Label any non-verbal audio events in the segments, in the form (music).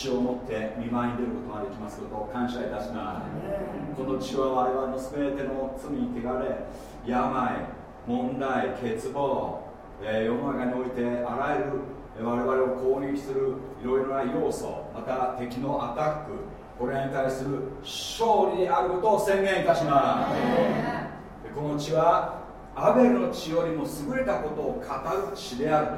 血を持って見舞いに出ることができますことを感謝いたします。この血は我々の全ての罪汚れ病問題欠乏、えー、世の中においてあらゆる我々を攻撃するいろいろな要素また敵のアタックこれに対する勝利であることを宣言いたします。この血はアベルの血よりも優れたことを語る血であると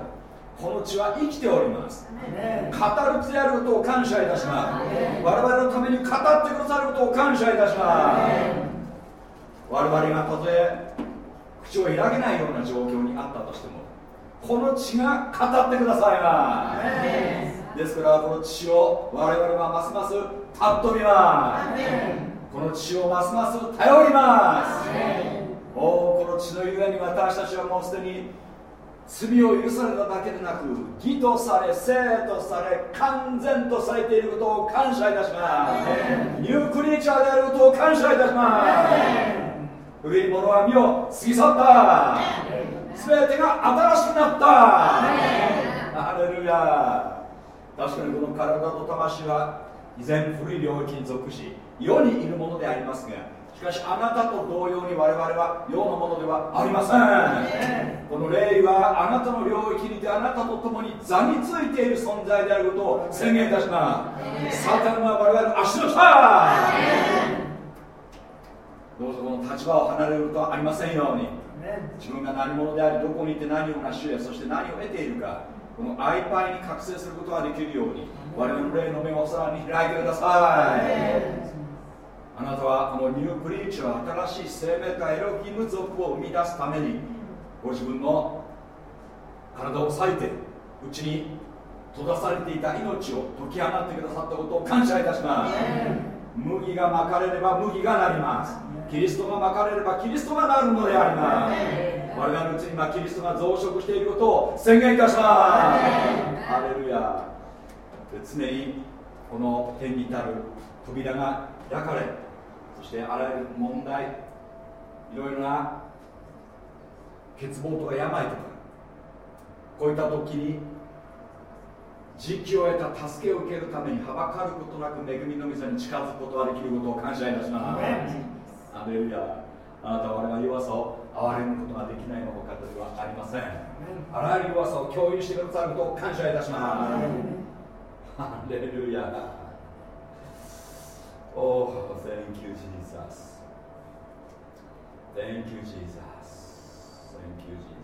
この血は生きております。語る血であることを感謝いたします。我々のために語ってくださることを感謝いたします。我々がたとえ口を開けないような状況にあったとしてもこの血が語ってくださいます。ですからこの血を我々はますます尊びます。この血をますます頼ります。おおこの血のゆえに私たちはもうすでに罪を許されただけでなく義とされ生とされ完全とされていることを感謝いたします。ニュークリーチャーであることを感謝いたします。古いものは身を過ぎ去った。全てが新しくなった。ハレルヤ。確かにこの体と魂は依然古い領域に属し世にいるものでありますがしかしあなたと同様に我々は世のものではありません。この霊はあなたの領域にてあなたと共に座についている存在であることを宣言いたします。サタンは我々の足の下。どうぞこの立場を離れることはありませんように。自分が何者でありどこにいて何を成し得そして何を得ているかこのアイパイに覚醒することができるように我々の霊の目をさらに開いてくださいあなたはこのニュークリーチャー新しい生命体エロキム族を生み出すためにご自分の体を裂いてうちに閉ざされていた命を解き放ってくださったことを感謝いたします。麦がまかれれば麦がなります。キリストがまかれればキリストがなるのであります。我々のうちに今キリストが増殖していることを宣言いたしますハレルヤ常にこの天に至る扉が開かれそしてあらゆる問題いろいろな欠乏とか病とかこういった時に実機を得た助けを受けるためにはばかることなく恵みの水に近づくことができることを感謝いたします。アレルヤあなたは我々弱さを憐れむことができないのほかではありません。あらゆる弱さを共有してくださることを感謝いたします。ハレルヤ Oh, thank you, Jesus. Thank you, Jesus. Thank you, Jesus.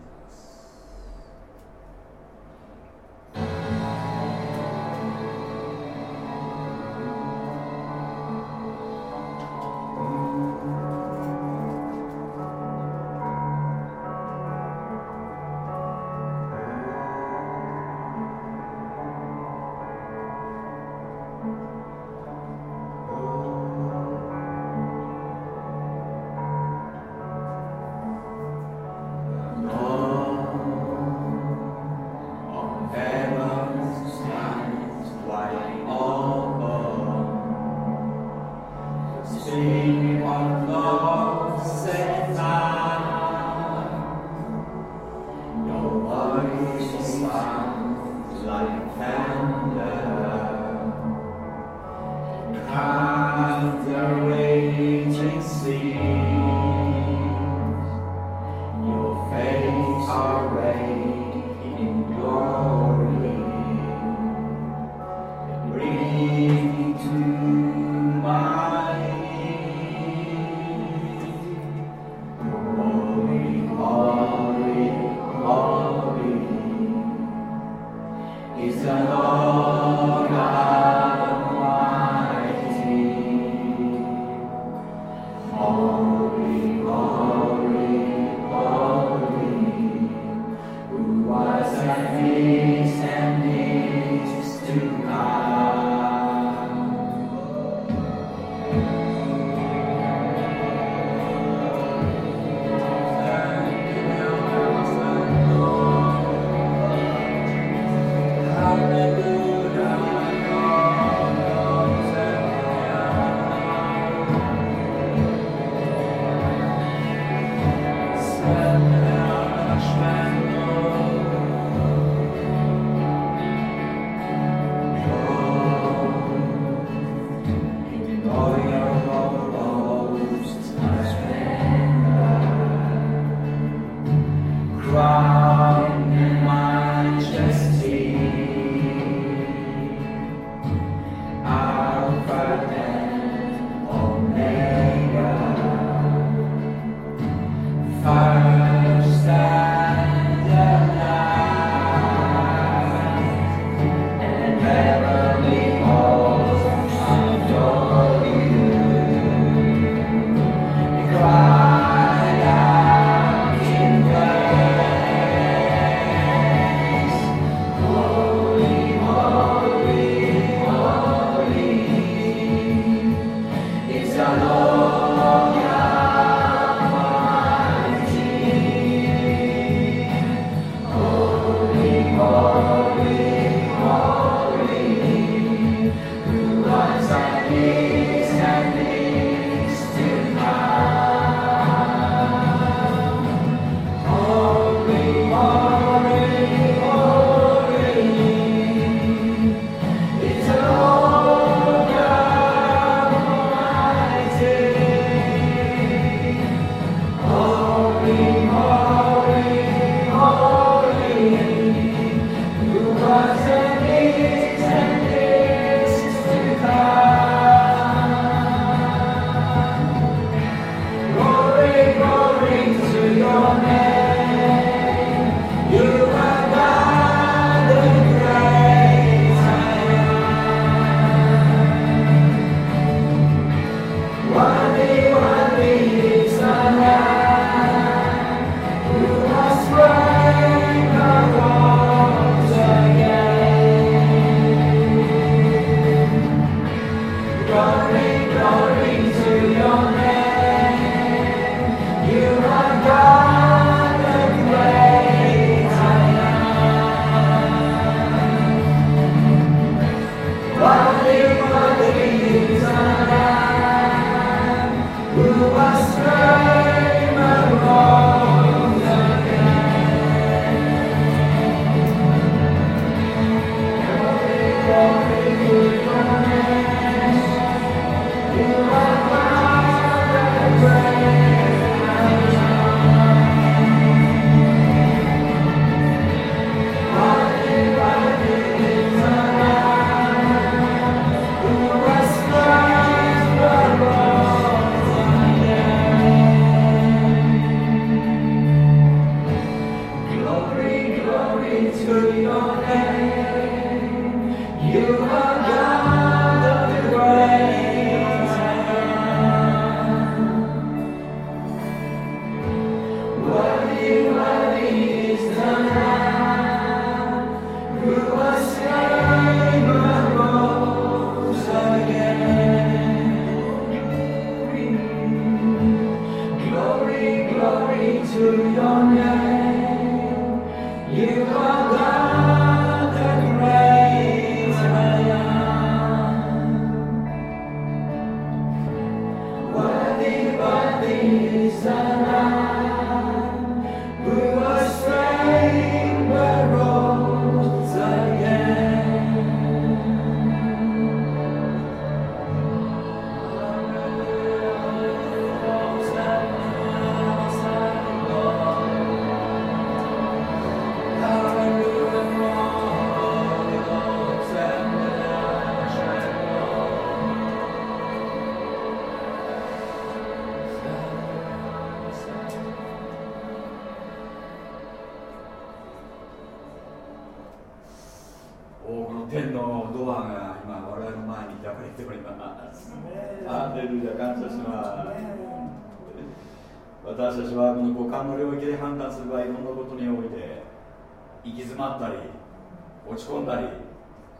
ち込んだり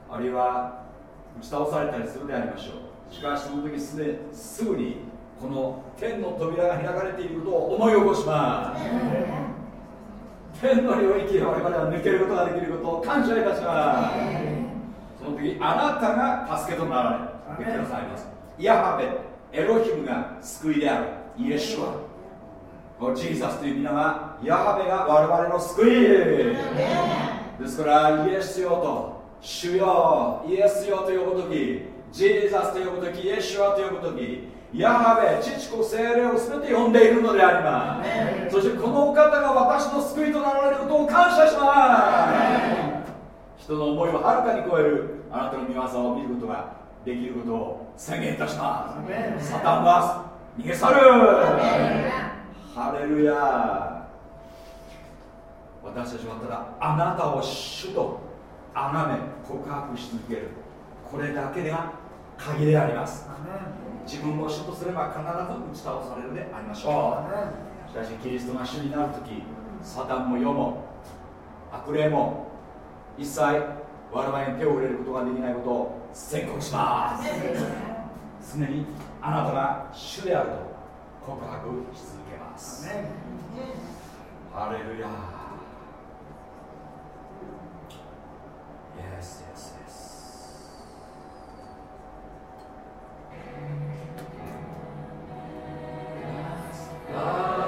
あるいは打ち倒されたりするでありましょう。しかしその時すですぐにこの天の扉が開かれていることを思い起こします。天の領域我々は抜けることができることを感謝いたします。その時あなたが助けとなられてくださいます。ヤハベエロヒムが救いである。イエシュアジーザスという皆はヤハベが我々の救い。ですからイエスよと主よイエスよと呼ぶ時ジーザスと呼ぶ時イエシュアと呼ぶ時ヤハベ父子精霊を全て呼んでいるのであります。そしてこのお方が私の救いとなられることを感謝します。人の思いをはるかに超えるあなたの御業を見ることができることを宣言いたします。サタンは逃げ去る。ハレルヤ私たちはただあなたを主と崇め告白し続ける。これだけでが鍵であります。自分を主とすれば必ず打ち倒されるでありましょう。しかしキリストが主になる時サタンも世も悪霊も一切我々に手を触れることができないことを宣告します。常にあなたが主であると告白し続けます。ハレルヤ Yes, yes, yes.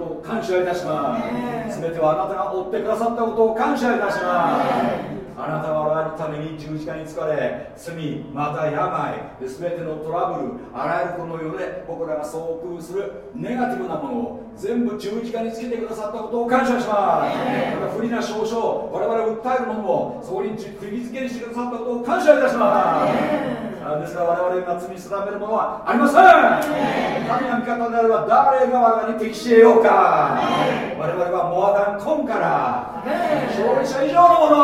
Ah.「感謝いたします。全てはあなたが追ってくださったことを感謝いたします。あなたは我々のために十字架に疲れ罪また病全てのトラブルあらゆるこの世で僕らが遭遇するネガティブなものを全部十字架につけてくださったことを感謝します。また不利な証書我々を訴えるものもそこに釘付けにしてくださったことを感謝いたしますですから我々が罪定めるものはありません。神の味方であれば誰が我々に適しようか。我々はモアダンコンから。勝利者以上のもの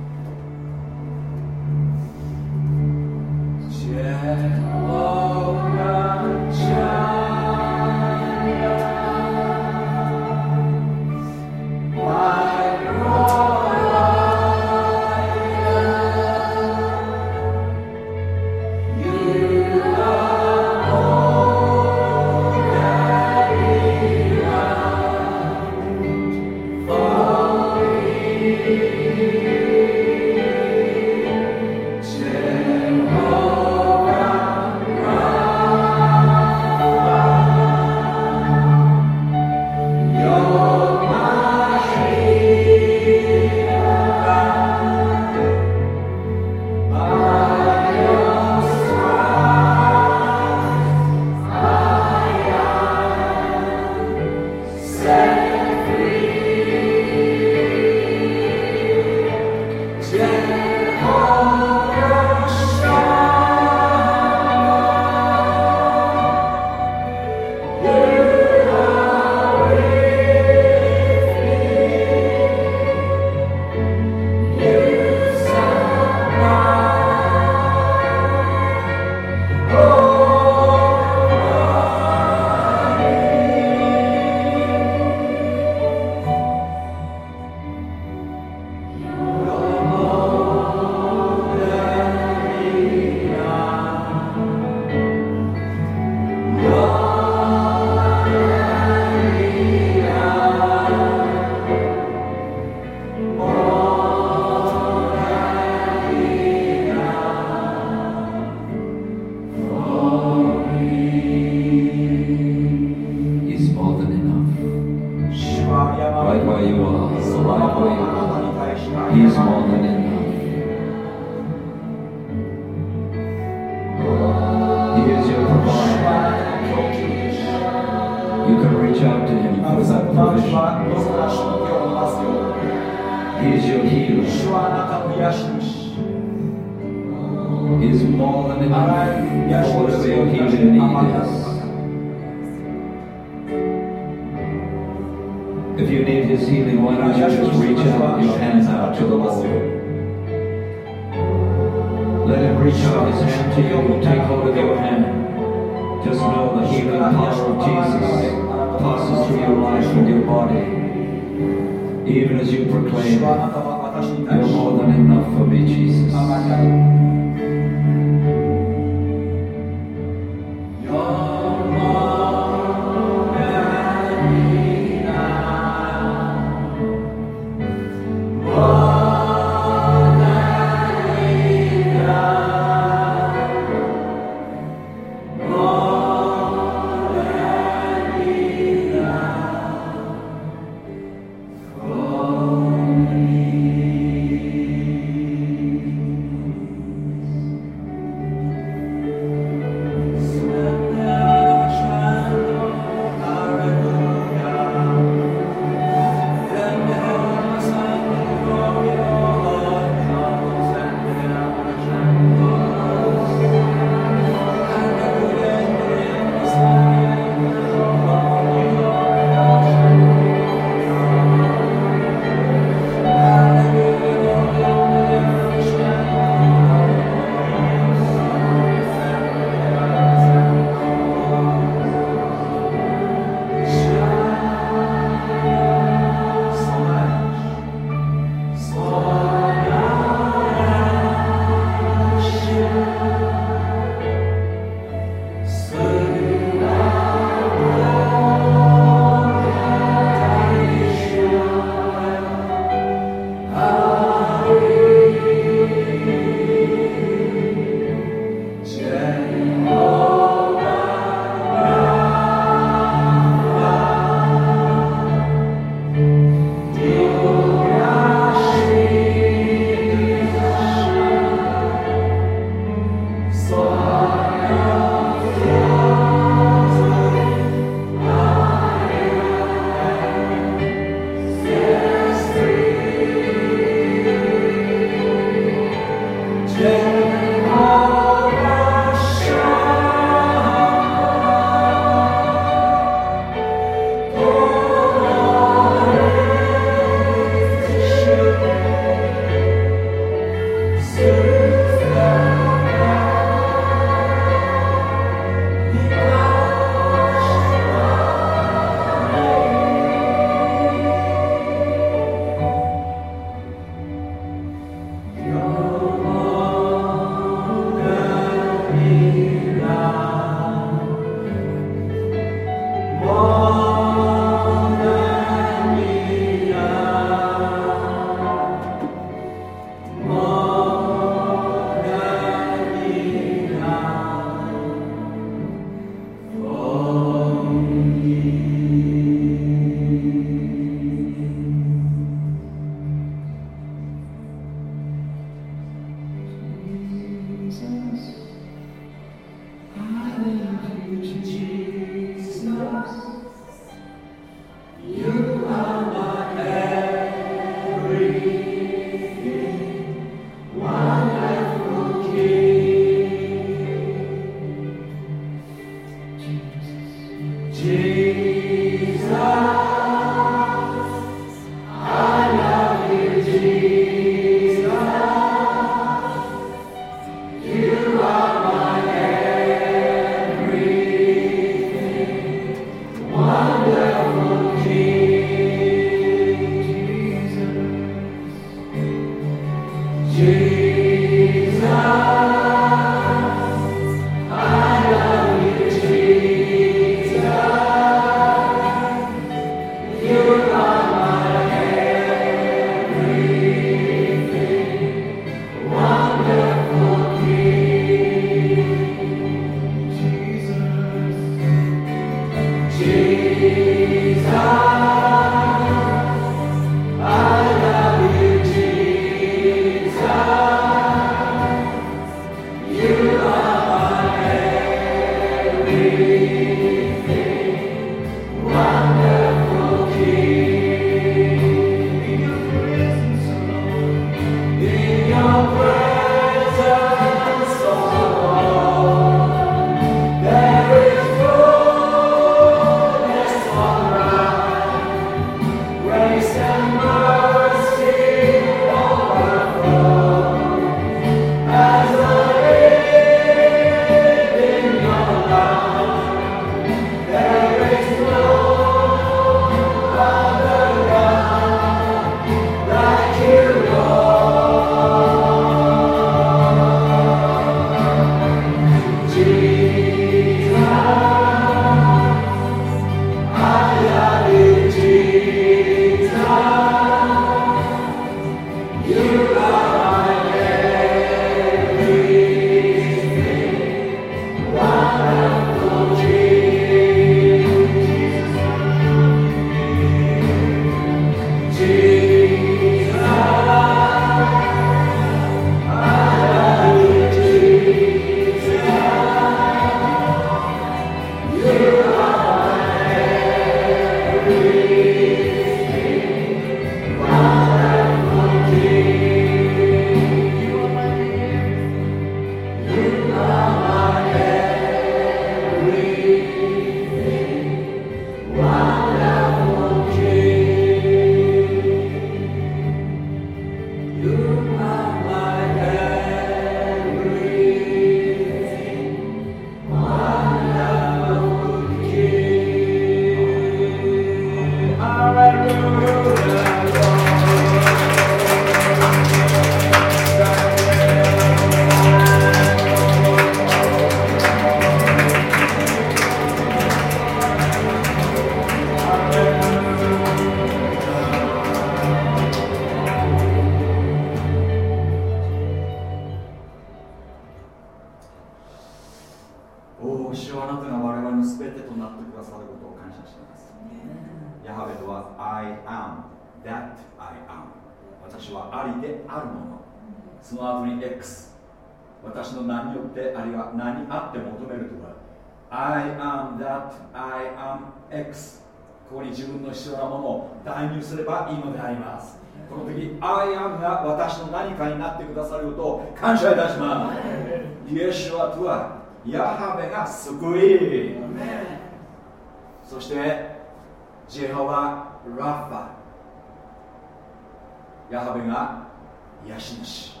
癒し主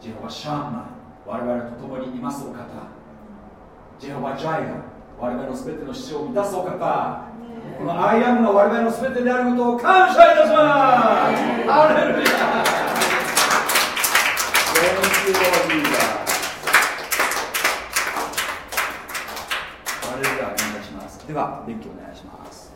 ジェホバ・シャーマン我々と共にいますお方。ジェホバ・ジャイガ我々の全ての必要を満たすお方。このアイアムが我々の全てであることを感謝いたします。ハレルヤハレルヤお願いします。では勉強お願いします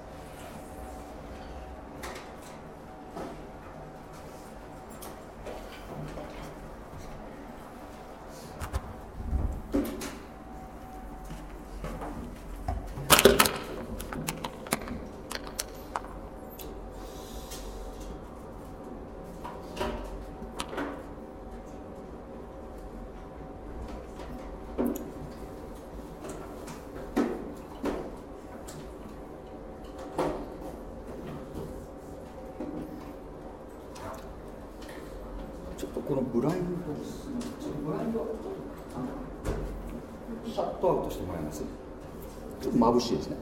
眩しいですね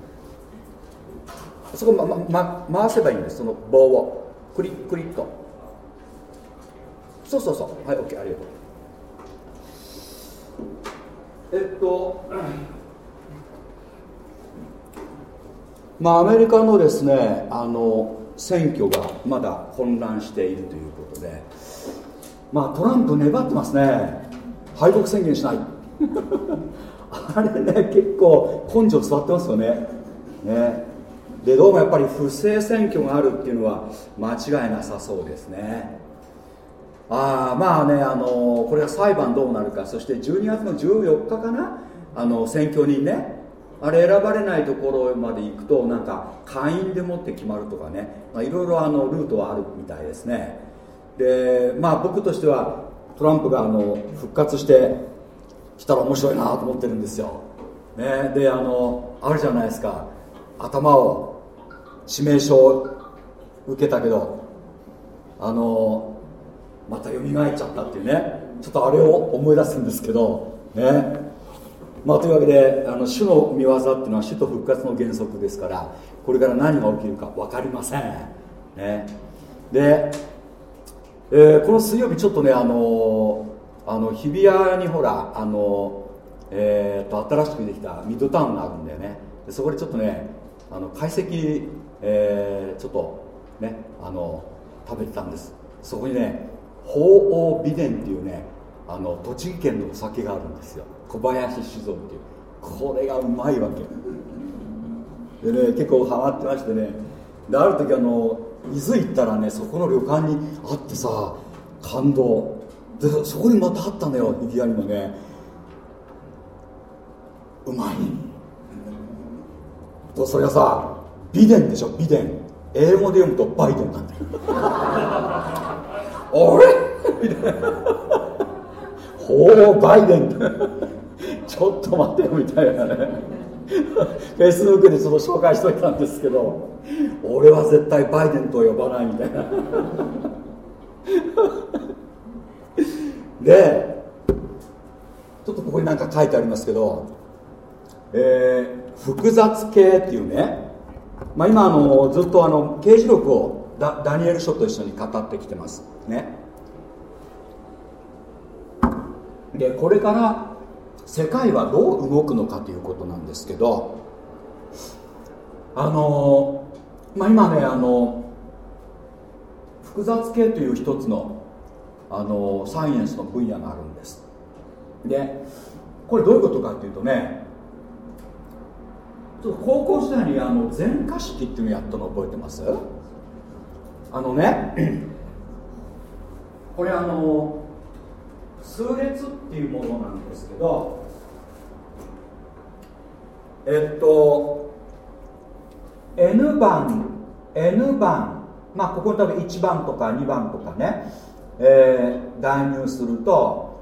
そこ、ま、回せばいいんです。その棒を。クリックリッと。そうそうそう。はい OK ありがとう。えっとまあアメリカのですねあの選挙がまだ混乱しているということで。まあトランプ粘ってますね。敗北宣言しない。(laughs) あれね結構根性座ってますよね。ね。でどうもやっぱり不正選挙があるっていうのは間違いなさそうですね。ああまあねあのこれが裁判どうなるかそして12月の14日かなあの選挙人ねあれ選ばれないところまで行くとなんか会員でもって決まるとかねいろいろあのルートはあるみたいですね。でまあ僕としてはトランプがあの復活してしたら面白いなと思ってるんですよ、ね、であのあるじゃないですか。頭を指名書を受けたけどあのまた蘇っちゃったっていうね。ちょっとあれを思い出すんですけどね。まあというわけであの主の見業っていうのは主と復活の原則ですからこれから何が起きるか分かりません。ね。で、えー、この水曜日ちょっとねあのあの日比谷にほらあの、えーと、新しくできたミッドタウンがあるんだよね。でそこでちょっとねあの解析、えー、ちょっとねあの食べてたんです。そこにね鳳凰美伝っていうねあの栃木県のお酒があるんですよ。小林酒造っていう。これがうまいわけ。でね結構ハマってましてね。である時あの伊豆行ったらねそこの旅館にあってさ感動。でそこにまたあったのよ指輪にもね。うまい。とそれがさ美伝でしょ美伝英語で読むとバイデンなんだよ。(laughs) あれ？みたいな。ほうバイデン。ちょっと待ってよみたいなね。フェイスブックでちょっと紹介しといたんですけど俺は絶対バイデンと呼ばないみたいな。でちょっとここに何か書いてありますけど、えー、複雑系っていうね、まあ、今あのずっとあの刑事録をダダニエル書と一緒に語ってきてます。ね。でこれから世界はどう動くのかということなんですけどあのまあ今ねあの複雑系という一つのあのサイエンスの分野があるんです。でこれどういうことかっていうとね高校時代にあの全化式っていうのやったの覚えてます？あのね (clears throat) これあの数列っていうものなんですけどえっと N 番 N 番まあここに多分1番とか2番とかね、えー、代入すると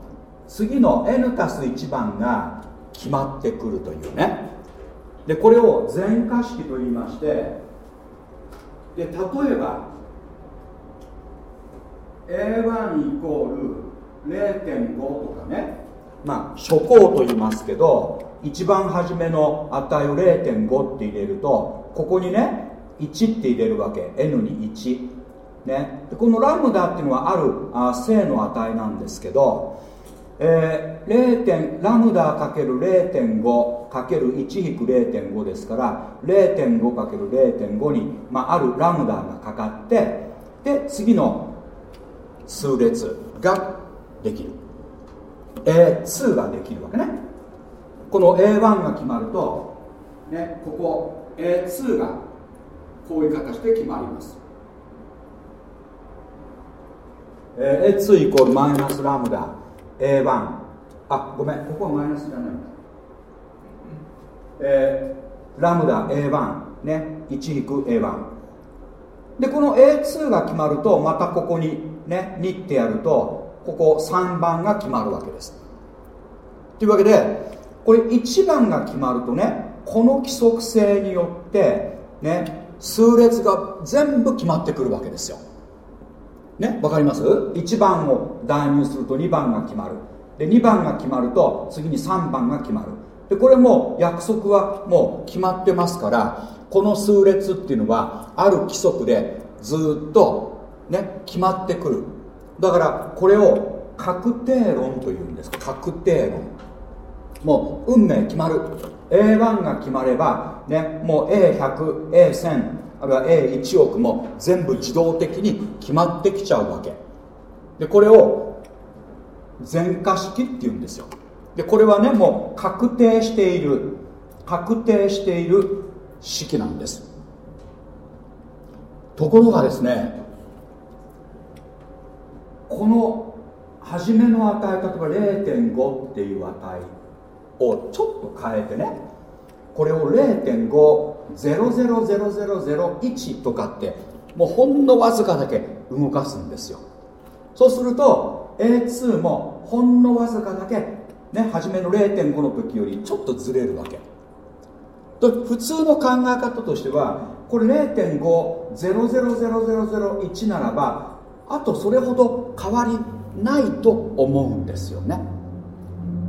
次の N たす1番が決まってくるというね。でこれを全化式と言いましてで例えば A1 イコール0.5とかね。まあ初項と言いますけど一番初めの値を0.5って入れるとここにね1って入れるわけ。N に1ね。このラムダっていうのはあるあ正の値なんですけどえー、0. ラムダかける0.5かける1引く0.5ですから0.5かける0.5に、まあ、あるラムダがかかってで次の数列ができる。A2 ができるわけね。この A1 が決まると、ね、ここ A2 がこういう形で決まります、えー、A2 イコールマイナスラムダ A1 あごめん。ここはマイナスじゃない。えー、ラムダ A1 ね。1引く A1 でこの A2 が決まるとまたここにね2ってやるとここ3番が決まるわけです。というわけでこれ1番が決まるとねこの規則性によってね数列が全部決まってくるわけですよねわかります ?1 番を代入すると2番が決まる。で2番が決まると次に3番が決まる。でこれも約束はもう決まってますからこの数列っていうのはある規則でずっとね決まってくる。だからこれを確定論というんです確定論。もう運命決まる。A1 が決まればねもう A100、A1000 あるいは A1 億も全部自動的に決まってきちゃうわけ。でこれを全化式っていうんですよ。でこれはねもう確定している確定している式なんです。ところがですねこの初めの値例えば0.5っていう値をちょっと変えてねこれを0.5 0.500001とかってもうほんのわずかだけ動かすんですよ。そうすると A2 もほんのわずかだけね初めの0.5の時よりちょっとずれるわけ。普通の考え方としてはこれ0.500001ならばあとそれほど変わりないと思うんですよね。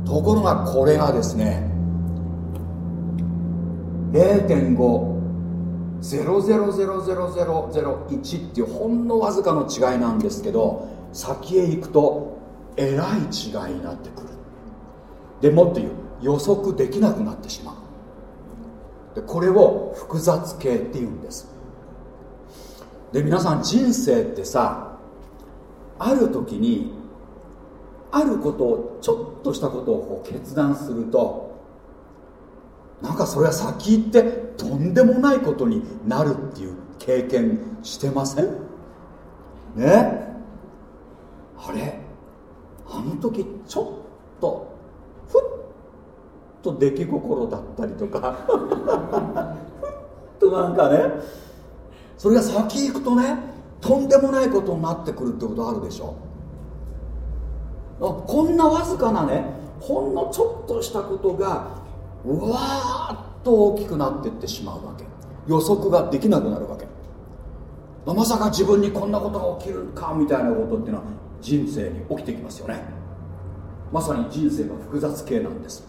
ところがこれがですね0.5000001っていうほんのわずかの違いなんですけど先へ行くとえらい違いになってくる。でもっと言う予測できなくなってしまう。でこれを複雑系っていうんです。で皆さん人生ってさある時にあることをちょっとしたことをこう決断するとなんかそれは先行ってとんでもないことになるっていう経験してません？ね？あれ？あの時ちょっとふっと出来心だったりとか。(laughs) ふっとなんかね。それが先行くとねとんでもないことになってくるってことあるでしょ。こんなわずかなねほんのちょっとしたことがうわーっと大きくなっていってしまうわけ。予測ができなくなるわけ。まさか自分にこんなことが起きるかみたいなことっていうのは人生に起きてきますよね。まさに人生が複雑系なんです。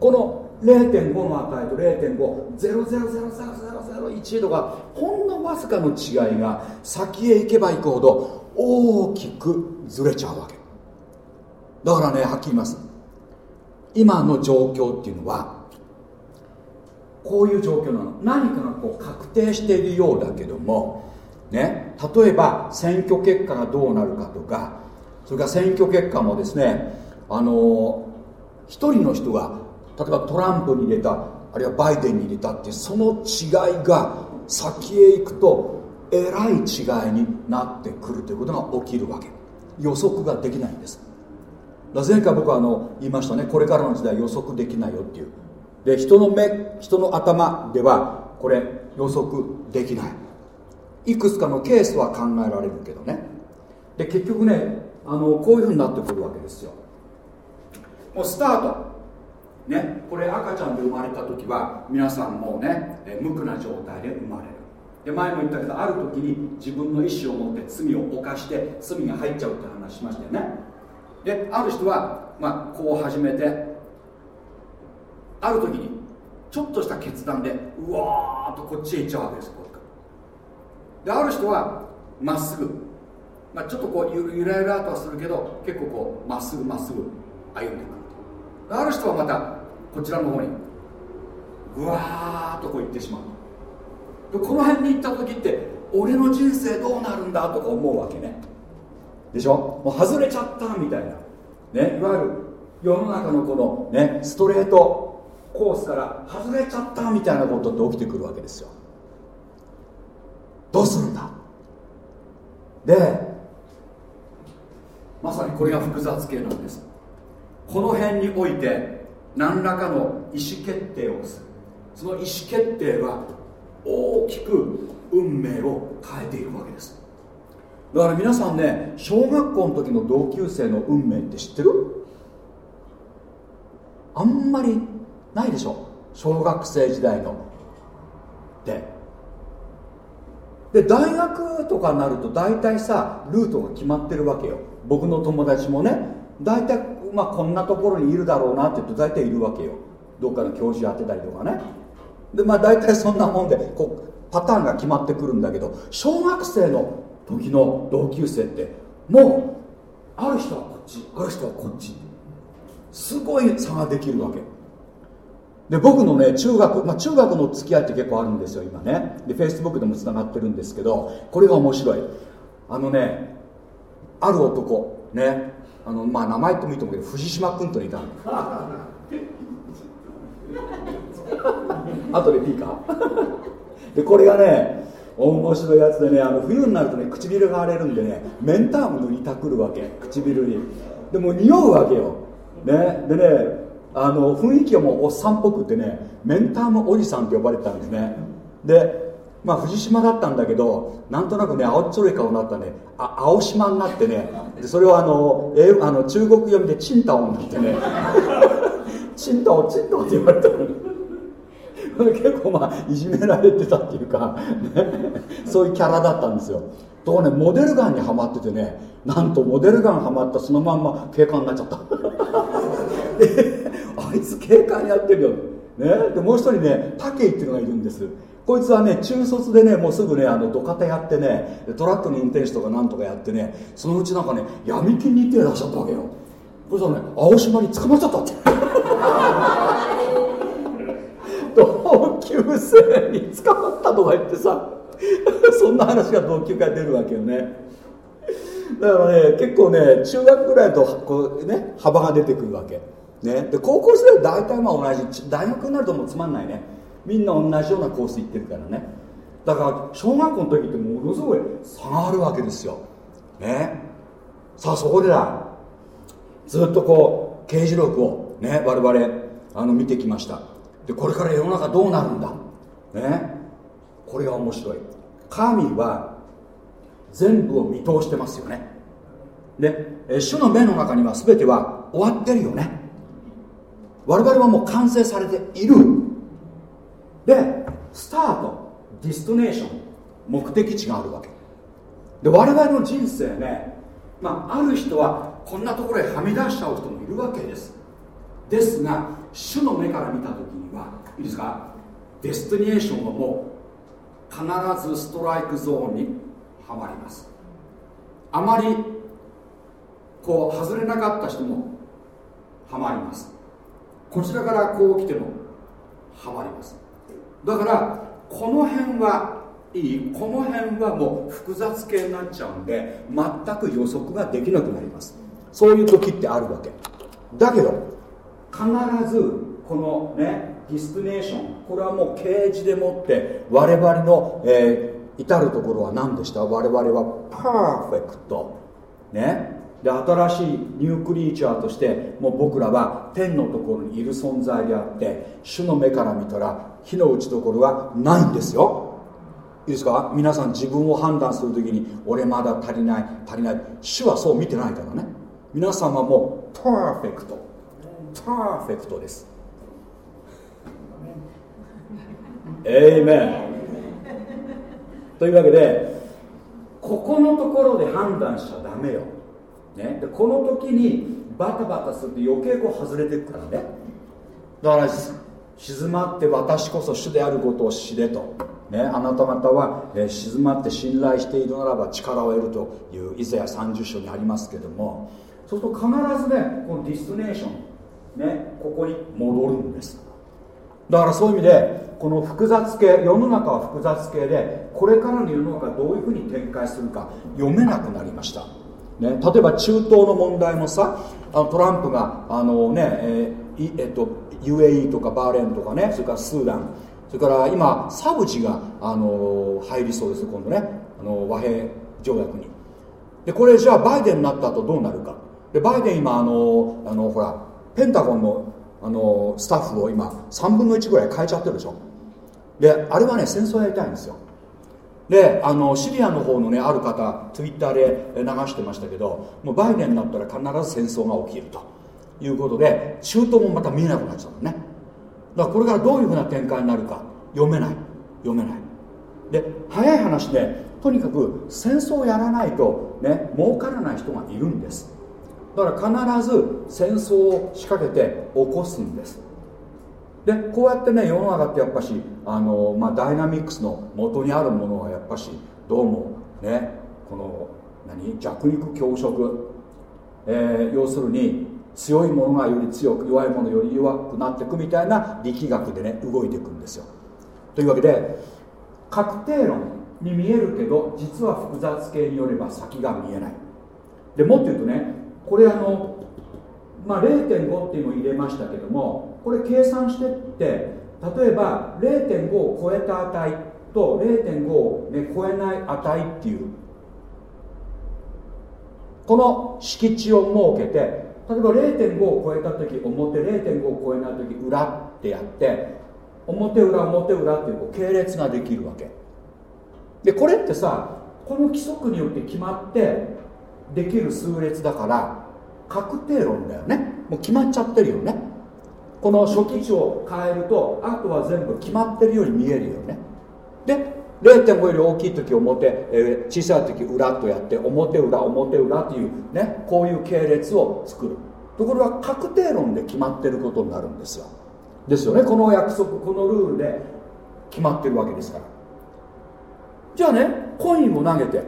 この0.5の値と0.5000001とかほんのわずかの違いが先へ行けば行くほど大きくずれちゃうわけだからねはっきり言います今の状況っていうのはこういう状況なの。何かがこう確定しているようだけどもね例えば選挙結果がどうなるかとかそれから選挙結果もですねあの一人の人が例えばトランプに入れたあるいはバイデンに入れたってその違いが先へ行くとえらい違いになってくるということが起きるわけ。予測ができないんです。前回僕はあの言いましたね。これからの時代予測できないよっていう。で人の目人の頭ではこれ予測できない。いくつかのケースは考えられるけどね。で結局ねあのこういうふうになってくるわけですよ。もうスタート。ねこれ赤ちゃんで生まれた時は皆さんもね無垢な状態で生まれる。で前も言ったけどある時に自分の意思を持って罪を犯して罪が入っちゃうって話しましたよね。である人は、まあ、こう始めてある時にちょっとした決断でうわーっとこっちへ行っちゃうわけですである人はまっすぐ、まあ、ちょっとこうゆらゆらとはするけど結構こうまっすぐまっすぐ歩んでいくある人はまたこちらの方にぐわーっとこう行ってしまう。でこの辺に行った時って俺の人生どうなるんだとか思うわけね。でしょ？もう外れちゃったみたいな。ねいわゆる世の中のこのねストレートコースから外れちゃったみたいなことって起きてくるわけですよ。どうするんだ？でまさにこれが複雑系なんです。この辺において何らかの意思決定をする。その意思決定は大きく運命を変えているわけです。だから皆さんね小学校の時の同級生の運命って知ってる？あんまりないでしょ。小学生時代の。で。で大学とかになると大体さルートが決まってるわけよ。僕の友達もね。大体まあこんなところにいるだろうなって言うと大体いるわけよ。どっかの教授やってたりとかね。でまあ大体そんなもんでこうパターンが決まってくるんだけど小学生の時の同級生ってもうある人はこっちある人はこっちすごい差ができるわけ。で僕のね中学、まあ、中学の付き合いって結構あるんですよ今ね。でフェイスブックでもつながってるんですけどこれが面白い。あのねある男ね。あのまあ名前言ってもいいと思うけど藤島君といたの。(laughs) 後でピーかでこれがね面白いやつでねあの冬になるとね唇が荒れるんでねメンターム塗りたくるわけ唇に。でも匂うわけよ。ね。でねあの雰囲気はもうおっさんっぽくてねメンタームおじさんって呼ばれてたんですね。でまあ藤島だったんだけどなんとなくね青っちょろい顔になったね。あ青島になってね。でそれはあの英あの中国読みでチンタオになってね。(laughs) チンタオチンタオって言われたの。(laughs) 結構まあいじめられてたっていうか、ね、そういうキャラだったんですよ。とこねモデルガンにはまっててね。なんとモデルガンはまったそのまんま警官になっちゃった。(laughs) あいつ警官やってるよ、ね、でもう一人ね武井っていうのがいるんです。こいつはね中卒でねもうすぐねあの土方やってねトラックの運転手とかなんとかやってねそのうちなんかね闇金に手出しちゃったわけよ。そしたらね青島に捕まっちゃったって (laughs) 同級生に捕まったとか言ってさそんな話が同級会出るわけよね。だからね結構ね中学ぐらいとこう、ね、幅が出てくるわけ、ね、で高校時代は大体まあ同じ。大学になるともうつまんないね。みんな同じようなコース行ってるからね。だから小学校の時ってものすごい差があるわけですよ。ね。さあそこでだ。ずっとこう刑事録をね我々あの見てきました。でこれから世の中どうなるんだ。ね。これが面白い。神は全部を見通してますよね。で主の目の中には全ては終わってるよね。我々はもう完成されている。でスタート。ディストネーション。目的地があるわけ。で我々の人生ね、まあ、ある人はこんなところへはみ出しちゃう人もいるわけです。ですが主の目から見た時にはいいですか？デスティネーションはもう必ずストライクゾーンにはまります。あまりこう外れなかった人もはまります。こちらからこう来てもはまります。だからこの辺はいい。この辺はもう複雑系になっちゃうんで全く予測ができなくなります。そういう時ってあるわけ。だけど必ずこのね destination これはもう啓示でもって我々の、えー、至るところは何でした？我々はパーフェクト。ね？で新しい new creature としてもう僕らは天のところにいる存在であって主の目から見たら非の打ちどころはないんですよ。いいですか？皆さん自分を判断するときに俺まだ足りない足りない。主はそう見てないからね。皆さんはもうパーフェクトパーフェクトです。エイメンというわけでここのところで判断しちゃダメよ、ね、でこの時にバタバタすると余計こう外れていくからね。だから静まって私こそ主であることを知れと、ね、あなた方は、えー、静まって信頼しているならば力を得るというイザヤ30章にありますけども。そうすると必ずねこの destination、ね、ここに戻るんです。だからそういう意味でこの複雑系世の中は複雑系でこれからの世の中がどういうふうに展開するか読めなくなりました、ね、例えば中東の問題もさあのトランプがあのね、えーえっと、UAE とかバーレーンとかねそれからスーダンそれから今サウジがあの入りそうです今度ね。あの和平条約に。でこれじゃあバイデンになった後どうなるか。でバイデン今あのあのほらペンタゴンのあのスタッフを今3分の1ぐらい変えちゃってるでしょ。であれはね戦争やりたいんですよ。であのシリアの方のねある方ツイッターで流してましたけどもうバイデンになったら必ず戦争が起きると。いうことで中東もまた見えなくなっちゃうのね。だからこれからどういうふうな展開になるか読めない。読めない。で早い話でとにかく戦争をやらないとね儲からない人がいるんです。だから必ず戦争を仕掛けて起こすんです。でこうやってね世の中ってやっぱしあの、まあ、ダイナミックスの元にあるものはやっぱしどうもねこの何弱肉強食、えー、要するに強いものがより強く弱いものより弱くなっていくみたいな力学でね動いていくんですよ。というわけで確定論に見えるけど実は複雑系によれば先が見えない。でもっと言うとねこれあのまあ0.5っていうのを入れましたけどもこれ計算してって例えば0.5を超えた値と0.5を、ね、超えない値っていう。この敷地を設けて例えば0.5を超えた時表0.5を超えない時裏ってやって表裏表裏っていうこう系列ができるわけ。でこれってさこの規則によって決まってできる数列だから確定論だよね。もう決まっちゃってるよね。この初期値を変えるとあとは全部決まってるように見えるよね。で0.5より大きい時表、えー、小さい時裏とやって表裏表裏っていうねこういう系列を作る。ところが確定論で決まってることになるんですよ。ですよね。この約束このルールで決まってるわけですから。じゃあねコインを投げて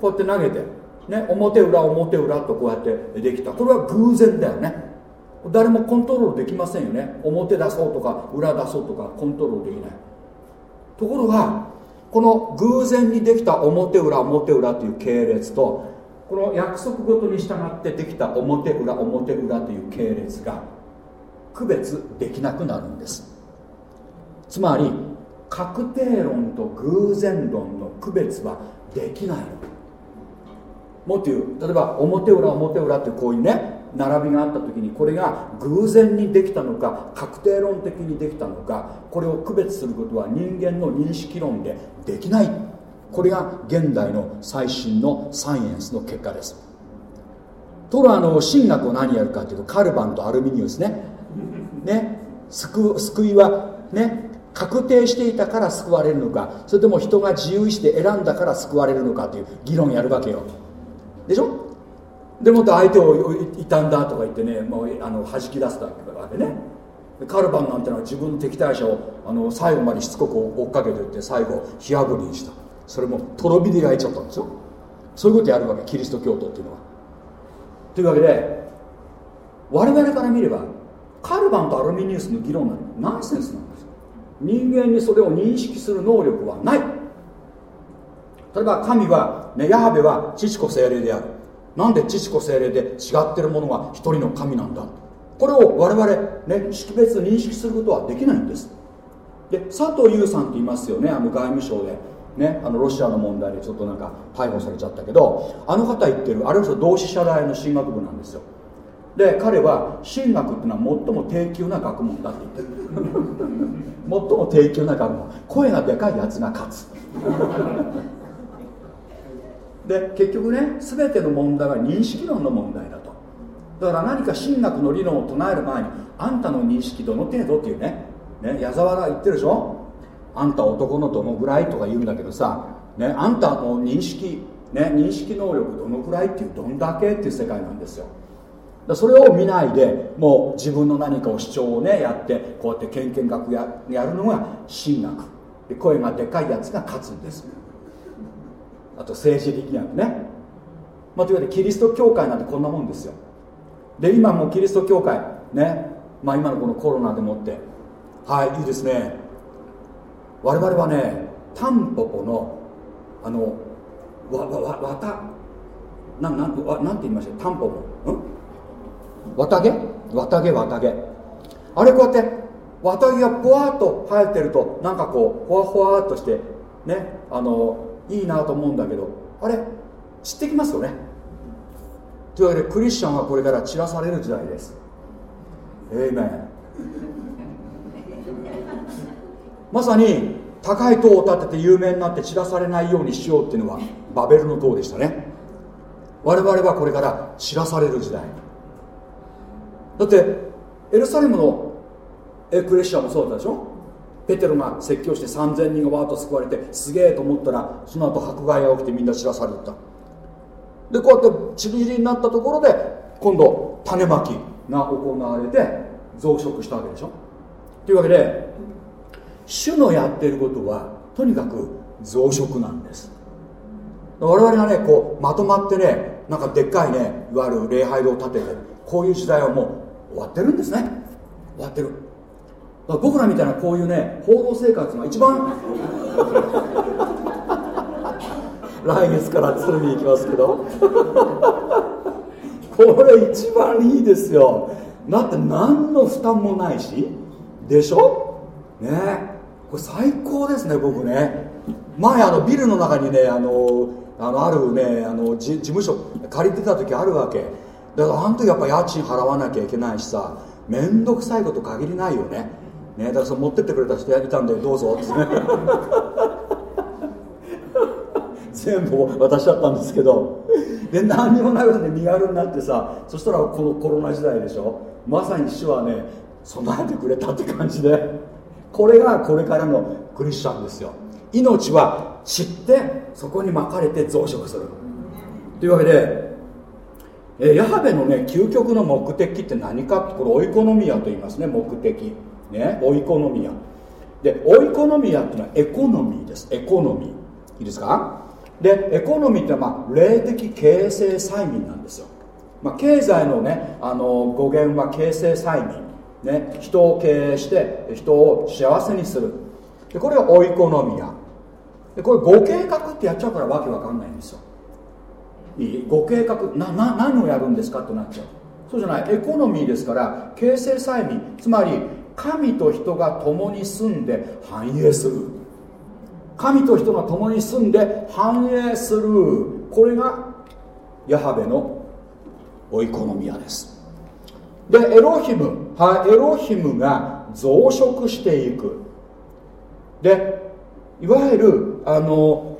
こうやって投げてね表裏表裏とこうやってできた。これは偶然だよね。誰もコントロールできませんよね。表出そうとか裏出そうとかコントロールできない。ところがこの偶然にできた表裏表裏という系列とこの約束ごとに従ってできた表裏表裏という系列が区別できなくなるんです。つまり確定論と偶然論の区別はできないの。もっと言う例えば表裏表裏ってこういうね並びがあった時にこれが偶然にできたのか確定論的にできたのかこれを区別することは人間の認識論でできない。これが現代の最新のサイエンスの結果です。とろあの神学を何やるかというとカルバンとアルミニウスね。ね。救救いはね確定していたから救われるのか。それとも人が自由意志で選んだから救われるのかという議論やるわけよ。でしょ？でもって相手を傷んだとか言ってねもうあの弾き出すわけね。カルバンなんてのは自分の敵対者をあの最後までしつこく追っかけていって最後火あぶりにした。それもとろ火で焼いちゃったんですよ。そういうことやるわけキリスト教徒っていうのは。というわけで我々から見ればカルバンとアルミニウスの議論なんてナンセンスなんですよ。人間にそれを認識する能力はない。例えば神は、ね、ヤハベは父子精霊である。なんで父子精霊で違ってるものが一人の神なんだ。これを我々ね識別認識することはできないんです。で佐藤優さんって言いますよねあの外務省で、ね、あのロシアの問題でちょっとなんか逮捕されちゃったけどあの方言ってるあれこそ同志社大の進学部なんですよ。で彼は神学っていうのは最も低級な学問だって言ってる。(laughs) 最も低級な学問。声がでかいやつが勝つ。で結局ね全ての問題は認識論の問題だと。だから何か神学の理論を唱える前にあんたの認識どの程度っていうね。ね矢沢が言ってるでしょ。あんた男のどのぐらいとか言うんだけどさ、ね、あんたの認識、ね、認識能力どのくらいっていうどんだけっていう世界なんですよ。それを見ないでもう自分の何かを主張をねやってこうやってけんけん学ややるのが神学。で声がでかいやつが勝つんです。あと政治力学ね、まあ、というわけでキリスト教会なんてこんなもんですよ。で今もキリスト教会ね。まあ今のこのコロナでもって。はいいいですね。我々はねタンポポのあのわわわわたななんわなんて言いました？タンポポ？ん？綿毛？綿毛綿毛。あれこうやって綿毛がぽわっと生えてるとなんかこうほわほわっとしてね。あのいいなと思うんだけどあれ散ってきますよね？というわけでクリスチャンはこれから散らされる時代です。えいめんまさに高い塔を建てて有名になって散らされないようにしようっていうのはバベルの塔でしたね。我々はこれから散らされる時代。だってエルサレムのエクレシアもそうだったでしょ？ペテロが説教して3000人がわーっと救われてすげえと思ったらその後迫害が起きてみんな散らされた。でこうやってちりぢりになったところで今度種まきが行われて増殖したわけでしょ。というわけで主のやってることはとにかく増殖なんです。我々がねこうまとまってねなんかでっかいねいわゆる礼拝堂を建ててこういう時代はもう終わってるんですね。終わってる。僕らみたいなこういうね報道生活が一番来月から鶴見行きますけど。これ一番いいですよ。だって何の負担もないし。でしょ？ね。これ最高ですね僕ね。前あのビルの中にねあのあのあるねあの事務所借りてた時あるわけ。だからあの時やっぱ家賃払わなきゃいけないしさ。面倒くさいこと限りないよね。ねだからそ持ってってくれた人やりたんでどうぞ。っ (laughs) て全部渡しちゃったんですけど。で何にもないことで身軽になってさそしたらこのコロナ時代でしょ。まさに主はね備えてくれたって感じで。これがこれからのクリスチャンですよ。命は知ってそこに巻かれて増殖する。というわけでえヤハベのね究極の目的って何かってこれオイコノミアと言いますね目的。ねオイコノミア。でオイコノミアっていうのはエコノミーです。エコノミー。いいですか？でエコノミーってまあ霊的形成催眠なんですよ、まあ、経済のねあの語源は形成催眠。ね、人を経営して人を幸せにする。でこれはオイコノミア。でこれご計画ってやっちゃうからわけわかんないんですよ。いい？ご計画。なな何をやるんですかってなっちゃう。そうじゃない。エコノミーですから形成催眠。つまり神と人が共に住んで繁栄する。神と人が共に住んで繁栄する。これがヤハベのオイコノミアです。でエロヒム、は、エロヒムが増殖していく。でいわゆるあの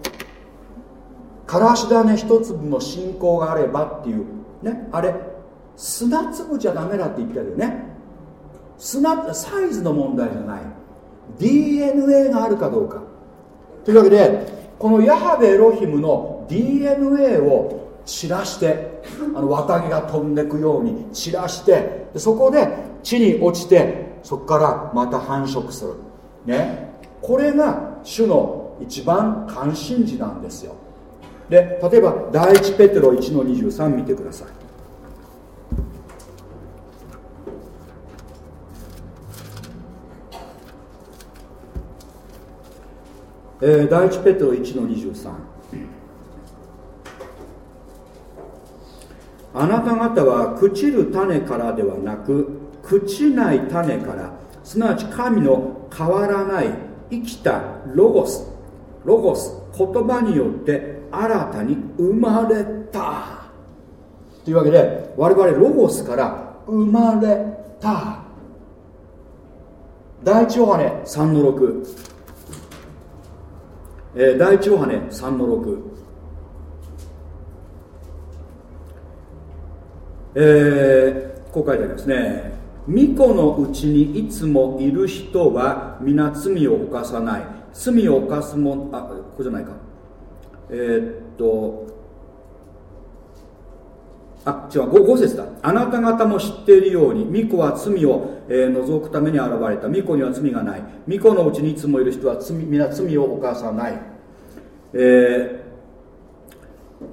からし種一粒の信仰があればっていうねあれ砂粒じゃダメだって言ってるよね。砂サイズの問題じゃない。DNA があるかどうか。というわけでこのヤハベエロヒムの DNA を散らしてあの綿毛が飛んでくように散らしてそこで地に落ちてそこからまた繁殖する。ね。これが主の一番関心事なんですよ。で例えば第一ペテロ1の23見てください。えー、第一ペテロ1の23あなた方は朽ちる種からではなく朽ちない種からすなわち神の変わらない生きたロゴスロゴス言葉によって新たに生まれた。というわけで我々ロゴスから生まれた。第一ヨハネ3の6、えー、第一ヨハネ3の6えー、こう書いてありますね。巫女のうちにいつもいる人は皆罪を犯さない。罪を犯すもあここじゃないか。えー、っとあ違う 5, 5節だ。あなた方も知っているように巫女は罪を、えー、除くために現れた。巫女には罪がない。巫女のうちにいつもいる人は罪皆罪を犯さない、えー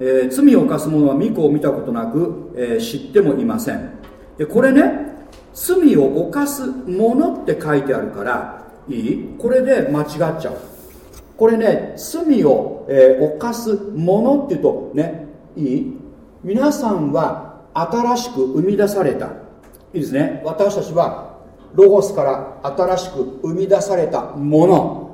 えー、罪を犯す者は巫女を見たことなく、えー、知ってもいません。でこれね罪を犯す者って書いてあるからいい？これで間違っちゃう。これね罪を、えー、犯す者っていうとねいい？皆さんは新しく生み出された。いいですね。私たちはロゴスから新しく生み出されたもの。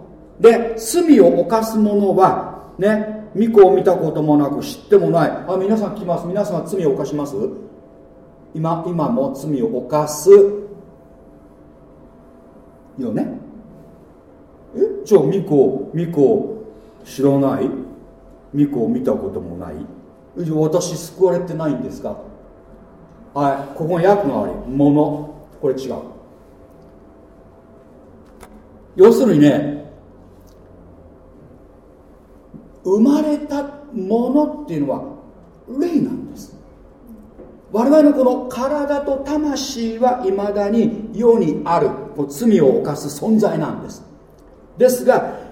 で罪を犯す者はね巫女を見たこともなく知ってもない。あ皆さん来ます。皆さんは罪を犯します？今今も罪を犯すよね？え？じゃあ巫女巫女知らない？巫女を見たこともない？私救われてないんですかはいここに訳のありものこれ違う。要するにね生まれたものっていうのは霊なんです。我々のこの体と魂はいまだに世にある罪を犯す存在なんです。ですが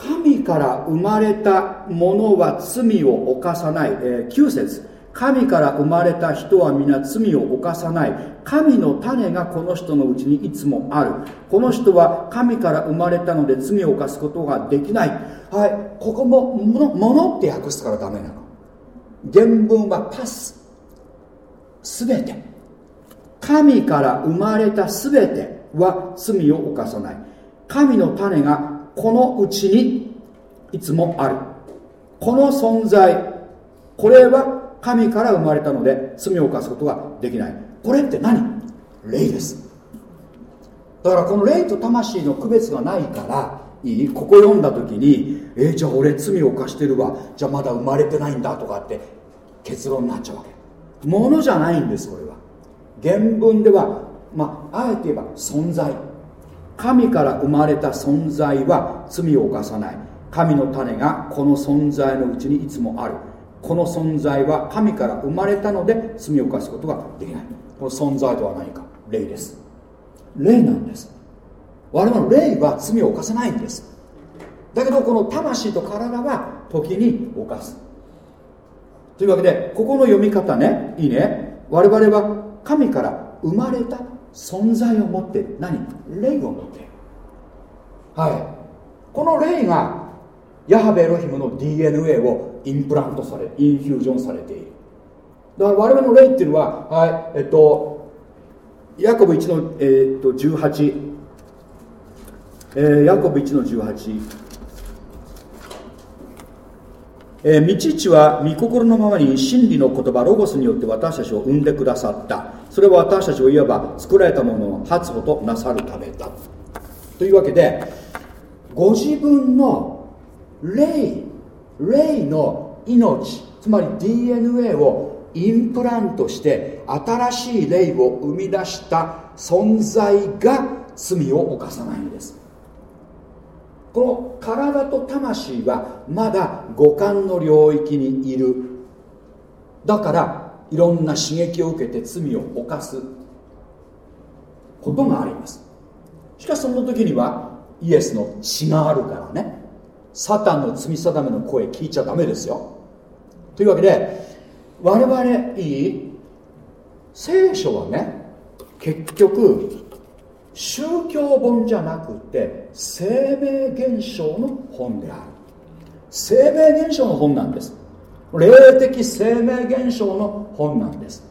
神から生まれた者は罪を犯さない、えー、9節。神から生まれた人は皆罪を犯さない。神の種がこの人のうちにいつもある。この人は神から生まれたので罪を犯すことができない。はい。ここもものって訳すからダメなの。原文はパス。すべて。神から生まれたすべては罪を犯さない。神の種がこのうちにいつもある。この存在これは神から生まれたので罪を犯すことができない。これって何？霊です。だからこの霊と魂の区別がないからいいここ読んだ時にえー、じゃあ俺罪を犯してるわ。じゃあまだ生まれてないんだとかって結論になっちゃうわけ。ものじゃないんですこれは。原文ではまああえて言えば存在。神から生まれた存在は罪を犯さない。神の種がこの存在のうちにいつもある。この存在は神から生まれたので罪を犯すことができない。この存在とは何か。霊です。霊なんです。我々の霊は罪を犯さないんです。だけどこの魂と体は時に犯す。というわけでここの読み方ねいいね。我々は神から生まれた存在を持って何？霊を持って。いるはい。この霊がヤハベエロヒムの DNA をインプラントされインフュージョンされている。だから我々の霊っていうのははいえっとヤコブ1の、えー、っと18、えー、ヤコブ1の18えー、道父は御心のままに真理の言葉ロゴスによって私たちを生んでくださった。それは私たちをいわば作られたものを発歩となさるためだ。というわけでご自分の霊霊の命つまり DNA をインプラントして新しい霊を生み出した存在が罪を犯さないんです。この体と魂はまだ五感の領域にいる。だからいろんな刺激を受けて罪を犯すことがあります。しかしその時にはイエスの血があるからねサタンの罪定めの声聞いちゃダメですよ。というわけで我々いい聖書はね結局宗教本じゃなくて生命現象の本である。生命現象の本なんです。霊的生命現象の本なんです。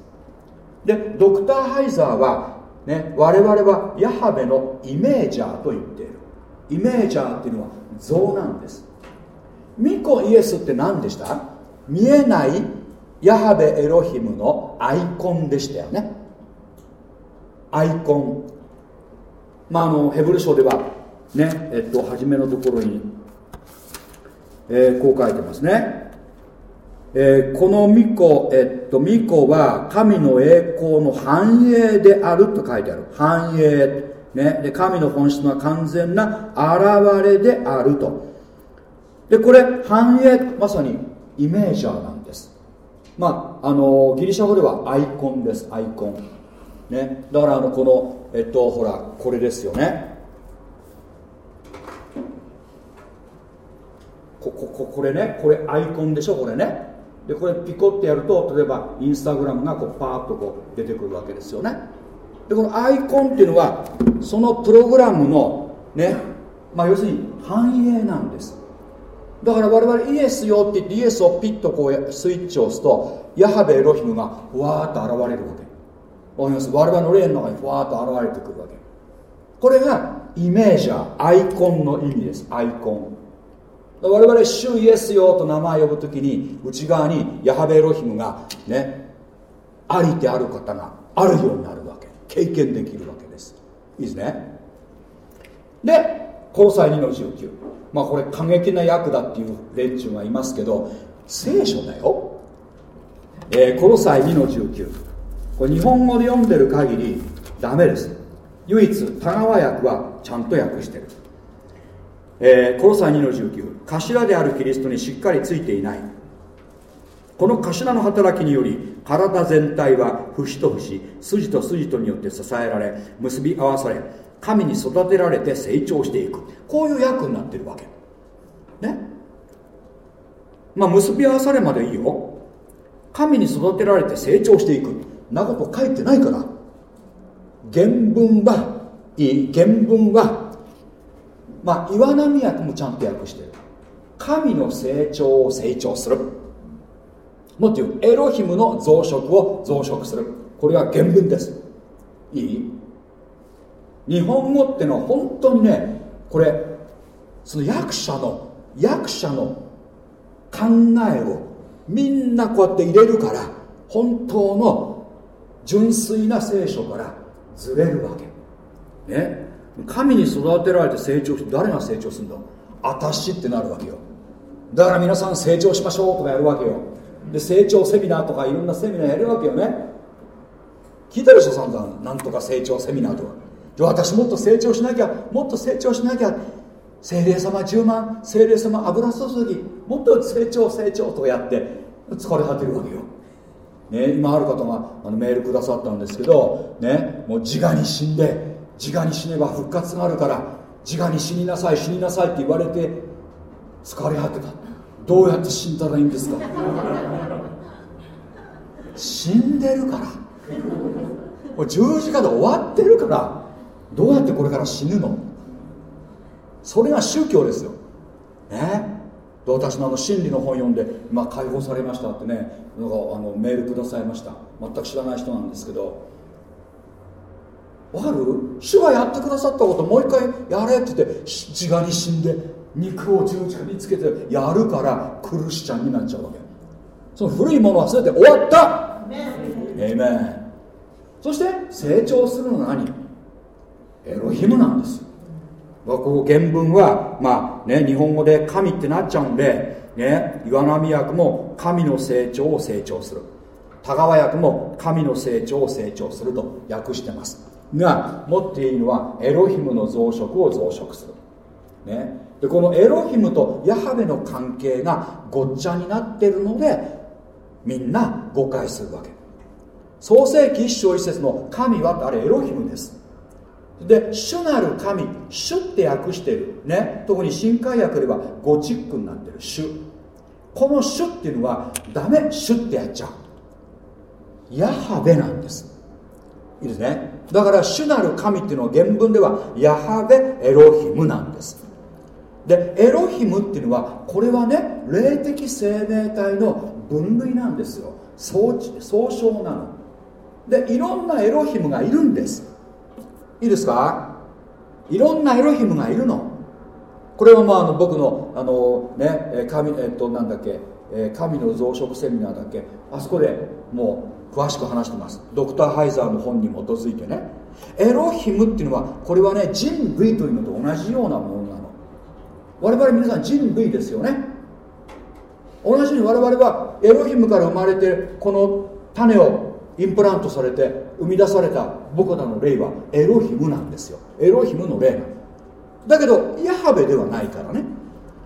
でドクター・ハイザーは、ね、我々はヤハベのイメージャーと言っている。イメージャーっていうのは像なんです。ミコイエスって何でした？見えないヤハベエロヒムのアイコンでしたよね。アイコン。まああのヘブル書ではねえっと初めのところに、えー、こう書いてますね。えー、この巫女、えっと、巫女は神の栄光の繁栄であると書いてある。繁栄。ね。で、神の本質の完全な現れであると。で、これ、繁栄、まさにイメージャーなんです。まあ、あの、ギリシャ語ではアイコンです、アイコン。ね。だから、あの、この、えっと、ほら、これですよね。こ、こ、こ、これね、これアイコンでしょ、これね。でこれピコってやると例えばインスタグラムがこうパーッとこう出てくるわけですよね。でこのアイコンっていうのはそのプログラムのねまあ要するに繁栄なんです。だから我々イエスよって言ってイエスをピッとこうスイッチを押すとヤハベエロヒムがふわーっと現れるわけ。わかります？我々の霊の中にふわーっと現れてくるわけ。これがイメージャーアイコンの意味です。アイコン。我々主イエスよと名前を呼ぶときに内側にヤハベエロヒムがねありである方があるようになるわけ。経験できるわけです。いいですね。で交際2の19まあこれ過激な役だっていう連中がいますけど聖書だよ、えー、コロサイ2の19これ日本語で読んでる限りダメです。唯一田川訳はちゃんと訳してる。えー、コロサイ2の19頭であるキリストにしっかりついていない。この頭の働きにより体全体は節と節筋と筋とによって支えられ結び合わされ神に育てられて成長していく。こういう役になってるわけ。ね？まあ結び合わされまでいいよ。神に育てられて成長していく。なこと書いてないから。原文はいい。原文はまあ岩波訳もちゃんと訳してる。神の成長を成長する。もっと言うエロヒムの増殖を増殖する。これが原文です。いい？日本語ってのは本当にねこれその役者の役者の考えをみんなこうやって入れるから本当の純粋な聖書からずれるわけ。ね？神に育てられて成長して誰が成長するんだ？私ってなるわけよ。だから皆さん成長しましょうとかやるわけよ。で成長セミナーとかいろんなセミナーやるわけよね。聞いたでしょ散々。なんとか成長セミナーとか。じゃあ私もっと成長しなきゃもっと成長しなきゃ。精霊様10万精霊様油注ぎ。もっと成長成長とかやって疲れ果てるわけよ。ね、今ある方があのメールくださったんですけど、ね、もう自我に死んで自我に死ねば復活があるから自我に死になさい死になさいって言われて疲れ果てた。どうやって死んだらいいんですか？死んでるから。もう十字架で終わってるから。どうやってこれから死ぬの？それが宗教ですよ。ね？で私のあの真理の本読んで、ま、解放されましたってねなんかあのメールくださいました。全く知らない人なんですけど。わかる？主がやってくださったこともう一回やれって言って自我に死んで肉を十字架につけてやるからクルシチャンになっちゃうわけ。その古いものは全て終わった。エイメンそして成長するのは何？エロヒムなんです。ここ原文はまあね日本語で神ってなっちゃうんでね岩波訳も神の成長を成長する。田川役も神の成長を成長すると訳してますが持っているのはエロヒムの増殖を増殖する、ね、でこのエロヒムとヤハベの関係がごっちゃになってるのでみんな誤解するわけ。創世紀一章一節の神はあれエロヒムです。で主なる神主って訳してる。ね。特に新海訳ではゴチックになってる。主。この主っていうのはダメ。主ってやっちゃう。ヤハベなんです。いいですね。だから主なる神っていうのは原文ではヤハベエロヒムなんです。でエロヒムっていうのはこれはね霊的生命体の分類なんですよ。総総称なの。でいろんなエロヒムがいるんです。いいですか？いろんなエロヒムがいるの。これはまああの僕のあのね神えっとなんだっけ？神の増殖セミナーだっけ？あそこでもう詳しく話してます。ドクター・ハイザーの本に基づいてね。エロヒムっていうのはこれはね人類というのと同じようなものなの。我々皆さん人類ですよね。同じように我々はエロヒムから生まれてこの種をインプラントされて生み出された僕らの霊はエロヒムなんですよ。エロヒムの霊なのだけどヤハベではないからね。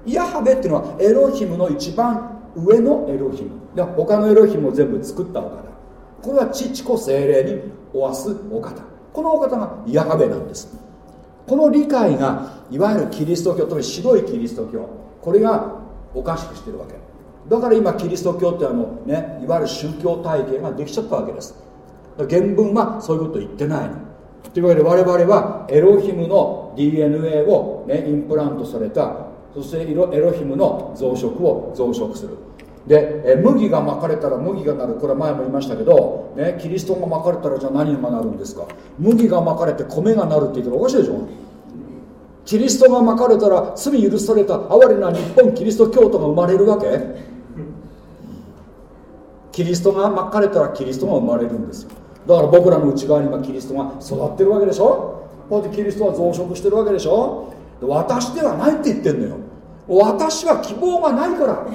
ヤハベっていうのはエロヒムの一番上のエロヒム。で他のエロヒムを全部作ったお方これは父子精霊におわすお方。このお方がヤハベなんです。この理解がいわゆるキリスト教という白いキリスト教。これがおかしくしてるわけ。だから今キリスト教ってあのねいわゆる宗教体系ができちゃったわけです。原文はそういうこと言ってないの。というわけで我々はエロヒムの DNA を、ね、インプラントされた。そしてエロヒムの増殖を増殖する。でえ麦がまかれたら麦がなる。これは前も言いましたけど、ね、キリストがまかれたらじゃあ何がなるんですか？麦がまかれて米がなるって言ったらおかしいでしょ？キリストがまかれたら罪許された哀れな日本キリスト教徒が生まれるわけ？キリストがまかれたらキリストが生まれるんですよ。だから僕らの内側に今キリストが育ってるわけでしょ？こうやってキリストは増殖してるわけでしょ？私ではないって言ってんのよ。私は希望がないから。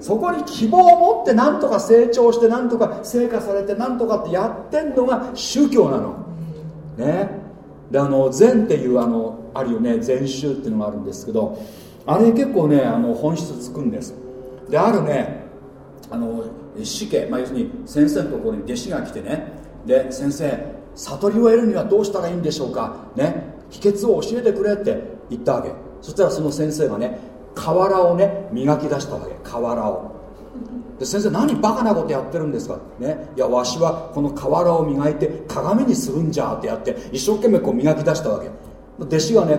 そこに希望を持って何とか成長して何とか成果されて何とかってやってんのが宗教なの。ね。であの禅っていうあのあるよね。禅宗っていうのがあるんですけどあれ結構ねあの本質つくんです。であるねあの死刑、まあ、要するに先生のところに弟子が来てね。で先生悟りを得るにはどうしたらいいんでしょうか。ね。秘訣を教えてくれって言ったわけ。そしたらその先生がね瓦をね磨き出したわけ。瓦を。で先生何バカなことやってるんですか？ね。いやわしはこの瓦を磨いて鏡にするんじゃってやって一生懸命こう磨き出したわけ。弟子がね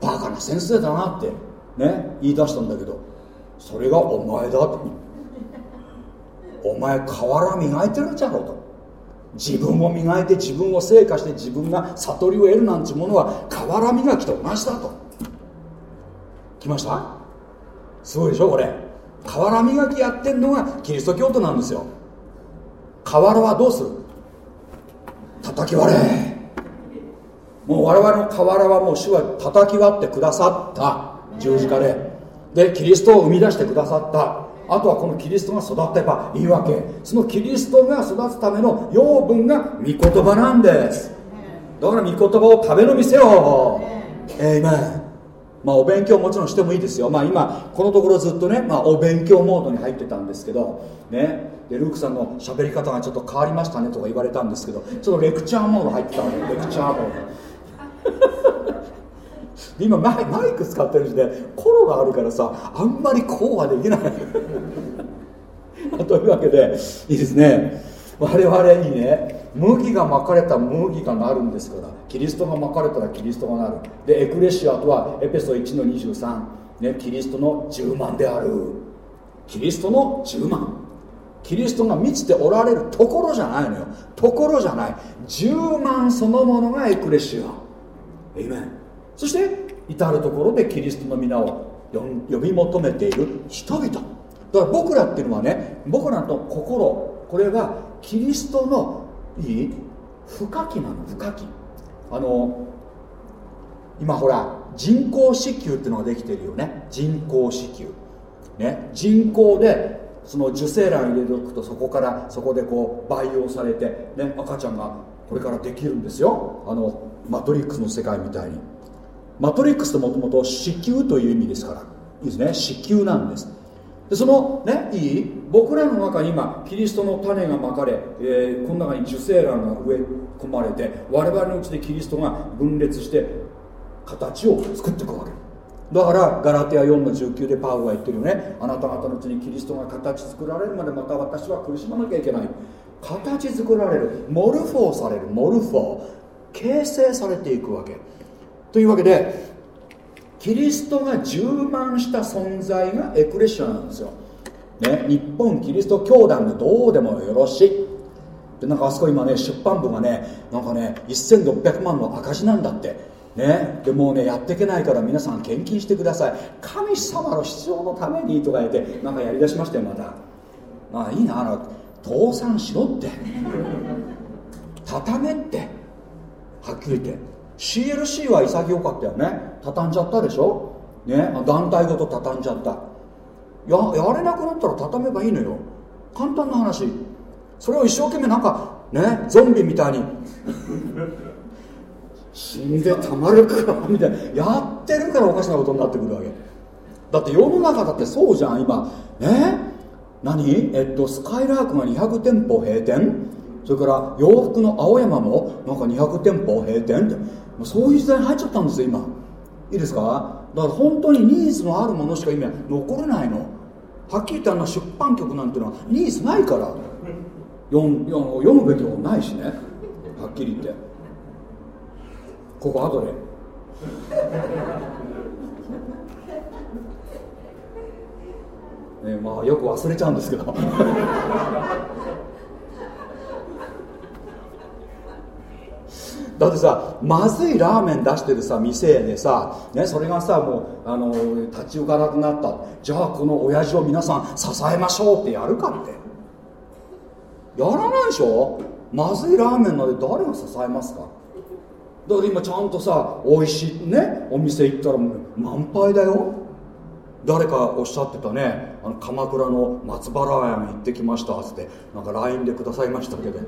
バカな先生だなってね言い出したんだけどそれがお前だとお前瓦磨いてるんじゃろうと。自分を磨いて自分を成果して自分が悟りを得るなんてものは瓦磨きと同じだと。来ました？すごいでしょこれ。瓦磨きやってんのがキリスト教徒なんですよ。瓦はどうする？叩き割れ。もう我々の瓦はもう主は叩き割ってくださった。十字架で。でキリストを生み出してくださった。あとはこのキリストが育てばいいわけそのキリストが育つための養分が御言葉なんです。だから御言葉を食べ飲みせよえ。いめんまあ、お勉強もちろんしてもいいですよ、まあ、今このところずっとね、まあ、お勉強モードに入ってたんですけど、ね、でルークさんの喋り方がちょっと変わりましたねとか言われたんですけどちょっとレクチャーモード入ってたわけレクチャーモード。今マイマイク使ってる時でコロがあるからさあんまりこうはできない。(laughs) というわけでいいですね。我々にね麦がまかれた麦がなるんですからキリストがまかれたらキリストがなる。でエクレシアとはエペソ1の23、ね、キリストの10万である。キリストの10万。キリストが満ちておられるところじゃないのよ。ところじゃない。10万そのものがエクレシア。エイメンそして至る所でキリストの皆を呼び求めている人々。だから僕らっていうのはね僕らの心これはキリストのいい？不可気なの？不可気あの今ほら人工子宮っていうのができてるよね。人工子宮。ね。人工でその受精卵入れておくとそこからそこでこう培養されて、ね、赤ちゃんがこれからできるんですよ。あのマトリックスの世界みたいに。マトリックスってもともと子宮という意味ですから。いいですね。子宮なんですでそのねいい僕らの中に今キリストの種がまかれ、えー、この中に受精卵が植え込まれて我々のうちでキリストが分裂して形を作っていくわけ。だからガラテア4の19でパウロが言ってるよね。あなた方のうちにキリストが形作られるまでまた私は苦しまなきゃいけない。形作られるモルフォーされるモルフォー形成されていくわけ。というわけでキリストが充満した存在がエクレシアなんですよ、ね、日本キリスト教団でどうでもよろしい。でなんかあそこ今ね出版部がねなんかね1600万の赤字なんだって。ね、でもうねやっていけないから皆さん献金してください。神様の必要のためにとか言ってなんかやりだしましたよまた。まあいいなあの倒産しろって。(laughs) 畳めって。はっきり言って。CLC は潔かったよね。畳んじゃったでしょ？ね？団体ごと畳んじゃった。ややれなくなったら畳めばいいのよ。簡単な話。それを一生懸命なんかね？ゾンビみたいに。(laughs) 死んでたまるか。(laughs) みたいな。やってるからおかしなことになってくるわけ。だって世の中だってそうじゃん今。ね？何？えっとスカイラークが200店舗閉店。それから洋服の青山もなんか200店舗閉店って。そういう時代に入っちゃったんですよ今。いいですか？だから本当にニーズのあるものしか今残れないの。はっきり言ってあの出版局なんていうのはニーズないから。読読むべきもないしね。はっきり言って。ここ後で。(laughs) ねまあよく忘れちゃうんですけど。だってさまずいラーメン出してるさ店でさ、ね、それがさもうあの立ち行かなくなった。じゃあこの親父を皆さん支えましょうってやるかって。やらないでしょ？まずいラーメンなんで誰が支えますか？だから今ちゃんとさ美味しいねお店行ったらもう満杯だよ。誰かおっしゃってたね。あの鎌倉の松原屋に行ってきましたっつって。なんか LINE でくださいましたけど。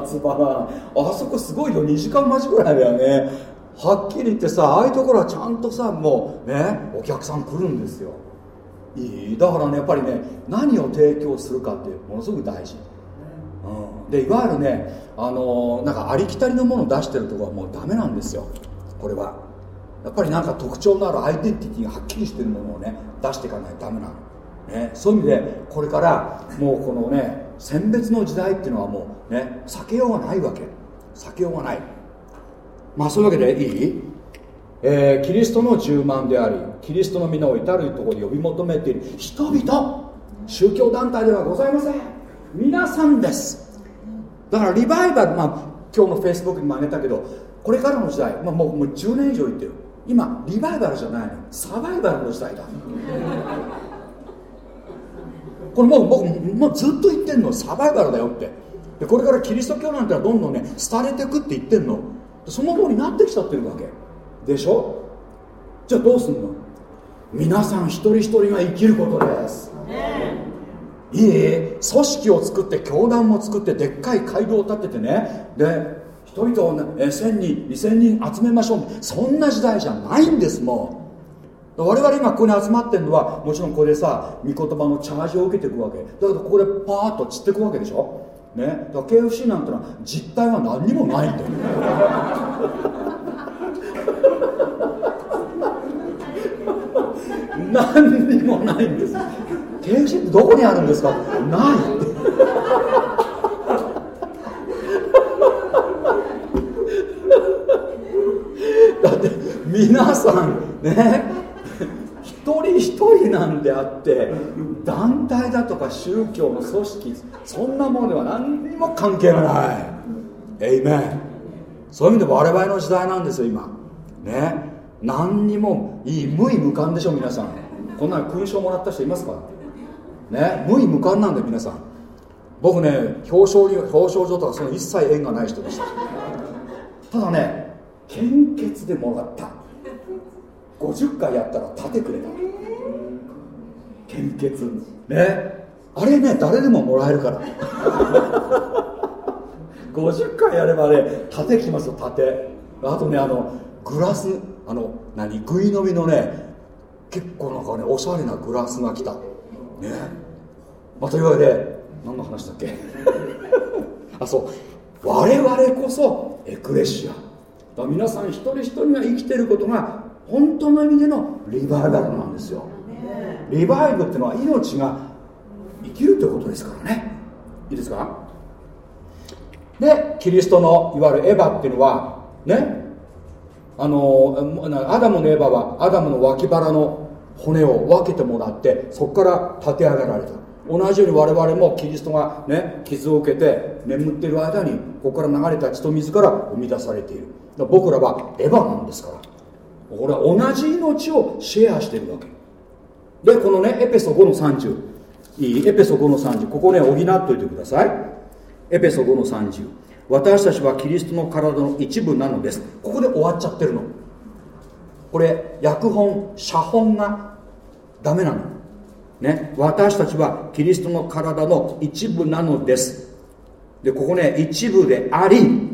松原あそこすごいよ2時間待ちぐらいだよね。はっきり言ってさああいうところはちゃんとさもうねお客さん来るんですよ。いい。だからねやっぱりね何を提供するかってものすごく大事、うん、でいわゆるねあの、なんかありきたりのものを出してるとこはもうダメなんですよ。これは。やっぱりなんか特徴のあるアイデンティティがはっきりしてるものをね出していかないとダメなの、ね、そういう意味でこれからもうこのね選別の時代っていうのはもうね避けようがないわけ。避けようがない。まあそういうわけでいい、えー、キリストの10万でありキリストの皆を至るところに呼び求めている人々宗教団体ではございません。皆さんです。だからリバイバル、まあ、今日のフェイスブックにもあげたけどこれからの時代、まあ、もうもう10年以上言ってる。今リバイバルじゃないの。サバイバルの時代だ。これもう僕もうずっと言ってんの。サバイバルだよって。でこれからキリスト教なんてどんどんね廃れていくって言ってんの。その通りになってきちゃってるわけ。でしょ？じゃあどうすんの？皆さん一人一人が生きることです。いい？組織を作って教団も作ってでっかい街道を建ててね。で人々を、ね、1000人2000人集めましょう。そんな時代じゃないんですもう。我々今ここに集まってるのはもちろんこれでさ御言葉のチャージを受けていくわけ。だけどここでパーッと散っていくわけでしょ？ね？だから KFC なんてのは実態は何にもないんだよ何にもないんです。KFC ってどこにあるんですか？ないって。だって皆さんね？人なんであって団体だとか宗教の組織そんなものでは何にも関係がない。エイメンそういう意味で我々の時代なんですよ今。ね。何にもいい無意無感でしょ皆さん。こんなの勲章もらった人いますか？ね。無意無感なんで皆さん。僕ね表彰に表彰状とかその一切縁がない人でした。ただね献血でもらった。50回やったら盾くれた。献血。ね。あれね誰でももらえるから。(laughs) 50回やればね盾きますよ盾あとねあのグラスあの何ぐい飲みのね結構なんかねおしゃれなグラスが来た。ね。まあ、というわけで何の話だっけ？(laughs) あそう。我々こそエクレシア。皆さん一人一人が生きてることが本当の意味でのリバイバルなんですよ。リバイブっていうのは命が生きるということですからね。いいですか？でキリストのいわゆるエヴァっていうのはね？あのアダムのエヴァはアダムの脇腹の骨を分けてもらってそこから立て上げられた。同じように我々もキリストがね傷を受けて眠っている間にここから流れた血と水から生み出されている。僕らはエヴァなんですから。これは同じ命をシェアしてるわけでこのねエペソ5の30いい？エペソ5の30ここね補っといてください。エペソ5の30私たちはキリストの体の一部なのです。ここで終わっちゃってるの。これ訳本写本がダメなの。ね。私たちはキリストの体の一部なのです。でここね一部であり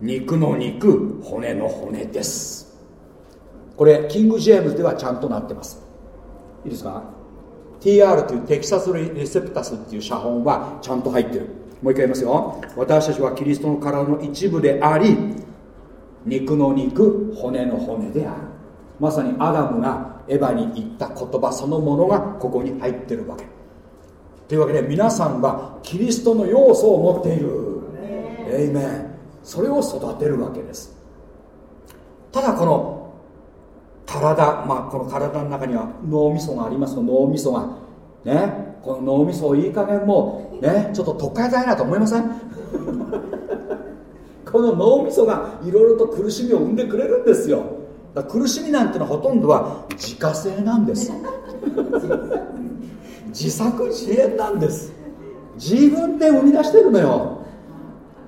肉の肉骨の骨です。これキング・ジェームズではちゃんとなってます。いいですか？TR というテキサス・リセプタスっていう写本はちゃんと入ってる。もう一回言いますよ。私たちはキリストの体の一部であり肉の肉骨の骨である。まさにアダムがエヴァに言った言葉そのものがここに入ってるわけ。というわけで皆さんはキリストの要素を持っている。エイメン。それを育てるわけです。ただこの体、まあ、この体の中には脳みそがありますの脳みそが。ね。この脳みそをいい加減もうね。ちょっと取っ換えたいなと思いません？(laughs) この脳みそがいろいろと苦しみを生んでくれるんですよ。苦しみなんてのはほとんどは自家製なんです。自作自演なんです。自分で生み出してるのよ。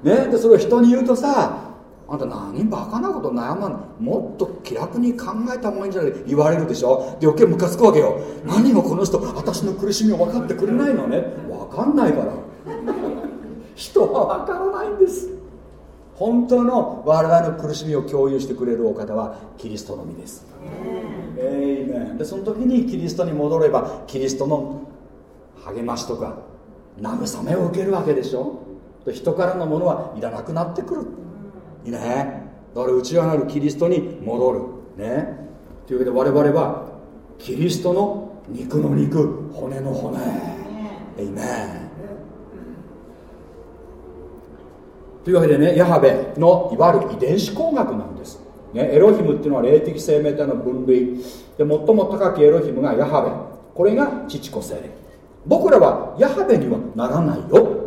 ね。でそれを人に言うとさあんた何バカなこと悩まんもっと気楽に考えた方がいいんじゃない言われるでしょ？で余計ムカつくわけよ。何もこの人私の苦しみを分かってくれないのね？分かんないから。人は分からないんです。本当の我々の苦しみを共有してくれるお方はキリストのみです。えいめでその時にキリストに戻ればキリストの励ましとか慰めを受けるわけでしょ？人からのものはいらなくなってくる。いいね。だから内側なるキリストに戻る。ね。というわけで我々はキリストの肉の肉骨の骨。エイメン。というわけでねヤハベのいわゆる遺伝子工学なんです、ね、エロヒムっていうのは霊的生命体の分類。で最も高きエロヒムがヤハベ。これが父子精霊。僕らはヤハベにはならないよ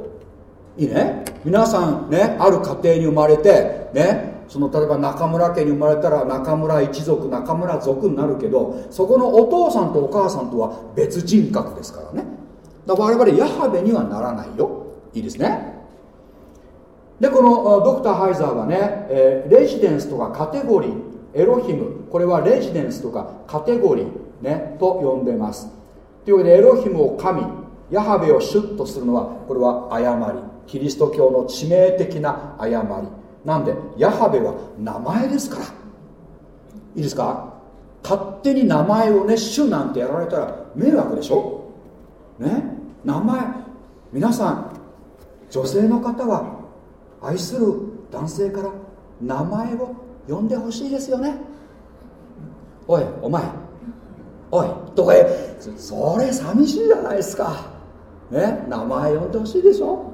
いいね？皆さんねある家庭に生まれてねその例えば中村家に生まれたら中村一族中村族になるけどそこのお父さんとお母さんとは別人格ですからね。だから我々ヤハベにはならないよ。いいですね。でこのドクター・ハイザーはね、えー、レジデンスとかカテゴリーエロヒム。これはレジデンスとかカテゴリー、ね、と呼んでます。というわけでエロヒムを神ヤハベをシュッとするのはこれは誤り。キリスト教の致命的な誤り。なんでヤハベは名前ですから。いいですか？勝手に名前をね主なんてやられたら迷惑でしょ？ね？名前皆さん女性の方は愛する男性から名前を呼んでほしいですよね。おいお前。おいとかそれ寂しいじゃないですか。ね？名前呼んでほしいでしょ？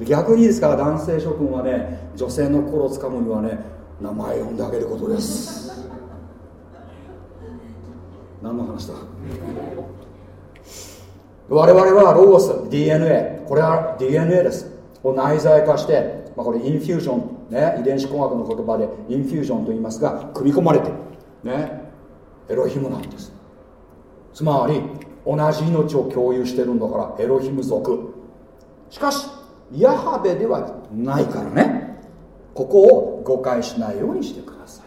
逆にですか？ら男性諸君はね女性の心をつかむにはね名前呼んであげることです。(laughs) 何の話だ？我々はロゴス DNA これは DNA です。を内在化して、まあ、これインフュージョン、ね、遺伝子工学の言葉でインフュージョンと言いますが組み込まれてね。エロヒムなんです。つまり同じ命を共有してるんだからエロヒム族。しかしヤハベではないからね。ここを誤解しないようにしてください。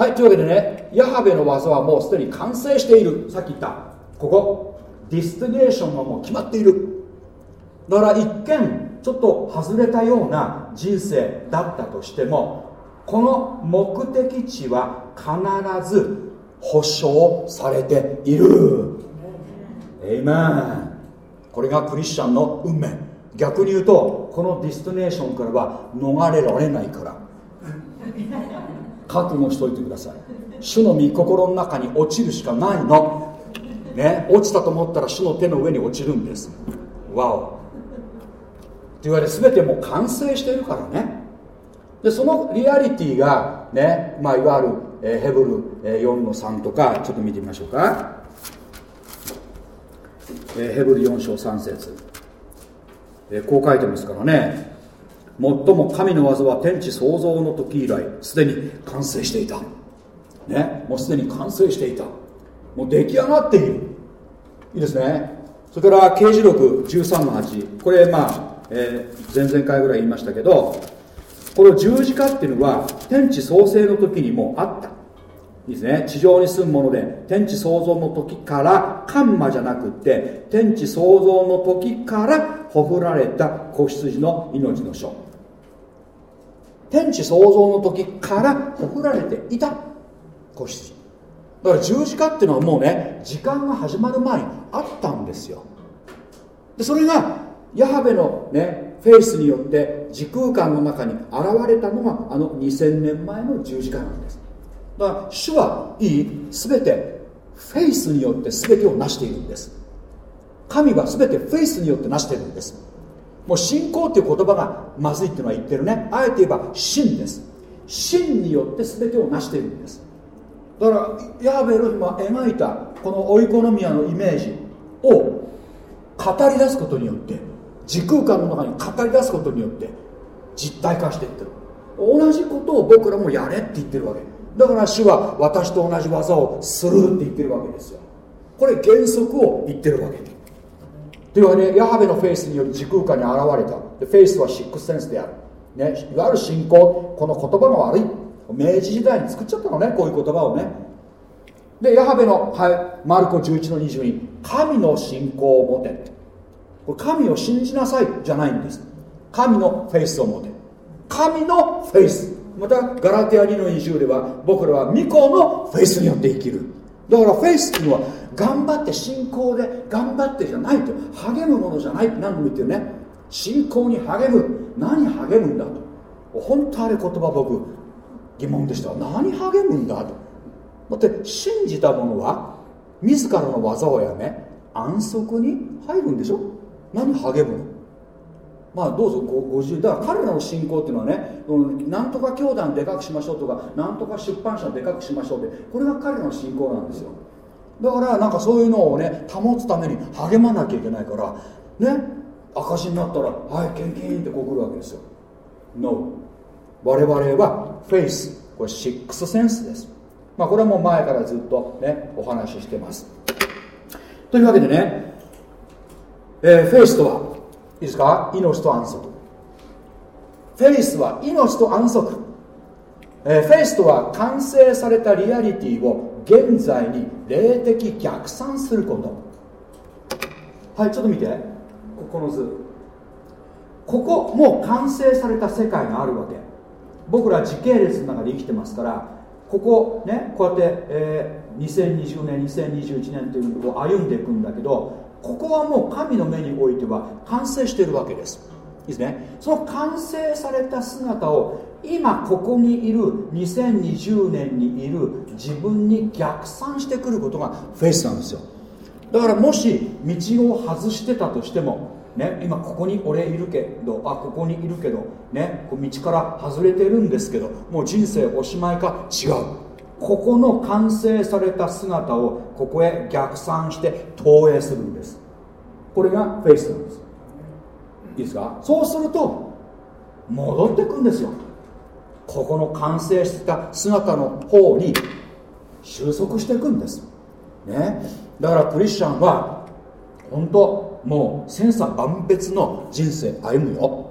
はいというわけでねヤハヴェの業はもうすでに完成している。さっき言ったここ destination はもう決まっている。だから一見ちょっと外れたような人生だったとしてもこの目的地は必ず保証されている。エイメンこれがクリスチャンの運命。逆に言うとこの destination からは逃れられないから。覚悟しといてください。主の御心の中に落ちるしかないの。ね落ちたと思ったら主の手の上に落ちるんです。わお。というわけで全てもう完成しているからね。でそのリアリティがね、まあ、いわゆる、えー、ヘブル、えー、4の3とかちょっと見てみましょうか、ヘブル4章3節、こう書いてますからね。最も神の技は天地創造の時以来すでに完成していた。ね。もうすでに完成していた。もう出来上がっている。いいですね。それから刑事録13の8これまあ、えー、前々回ぐらい言いましたけどこの十字架っていうのは天地創生の時にもあった。ですね。地上に住むもので天地創造の時からカンマじゃなくって天地創造の時からほふられた子羊の命の書。天地創造の時からほふられていた子羊。だから十字架っていうのはもうね時間が始まる前にあったんですよ。でそれがヤハヴェのね faith によって時空間の中に現れたのがあの2000年前の十字架なんです。だから主はいい全てフェイスによって全てを成しているんです。神は全てフェイスによって成しているんです。もう信仰っていう言葉がまずいっていうのは言ってるね。あえて言えば真です。真によって全てを成しているんです。だからヤーベルヒは描いたこのオイコノミアのイメージを語り出すことによって時空間の中に語り出すことによって実体化していってる。同じことを僕らもやれって言ってるわけ。だから主は私と同じ技をするって言ってるわけですよ。これ原則を言ってるわけ。というわけでヤハヴェの faith により時空間に現れた。で faith は sixth sense である、ね、いわゆる信仰。この言葉が悪い。明治時代に作っちゃったのね。こういう言葉をね。でヤハヴェの、はい、マルコ11の22神の信仰を持て。これ神を信じなさいじゃないんです。神のフェイスを持て。神のフェイス。またガラテア2の20では僕らは御子のフェイスによって生きる。だからフェイスっていうのは頑張って信仰で頑張ってじゃないと励むものじゃないって何度も言ってるね。信仰に励む。何励むんだと。本当あれ言葉僕疑問でした。何励むんだと。だって信じた者は自らの技をやめ安息に入るんでしょ。何励むの？まあどうぞご自由だから彼らの信仰っていうのはね、うん、なんとか教団でかくしましょうとかなんとか出版社でかくしましょうってこれが彼らの信仰なんですよ。だからなんかそういうのをね保つために励まなきゃいけないからね赤字になったらはい献金ってこう来るわけですよ。No 我々は faith。これ sixth sense です。まあこれはもう前からずっとねお話ししてます。というわけでね、えー、フェイスとは？いいですか？命と安息。フェイスは命と安息、えー、フェイスとは完成されたリアリティを現在に霊的逆算すること。はいちょっと見て。この図。ここもう完成された世界があるわけ。僕ら時系列の中で生きてますからここねこうやって、えー、2020年2021年というのを歩んでいくんだけどここはもう神の目においては完成しているわけです。いいですね。その完成された姿を今ここにいる2020年にいる自分に逆算してくることがフェイスなんですよ。だからもし道を外してたとしてもね、今ここに俺いるけどあここにいるけど、ね、こう道から外れてるんですけどもう人生おしまいか？違う。ここの完成された姿をここへ逆算して投影するんです。これがフェイスなんです。いいですか？そうすると戻ってくんですよ。ここの完成した姿の方に収束していくんです。ね。だからクリスチャンは本当もう千差万別の人生歩むよ。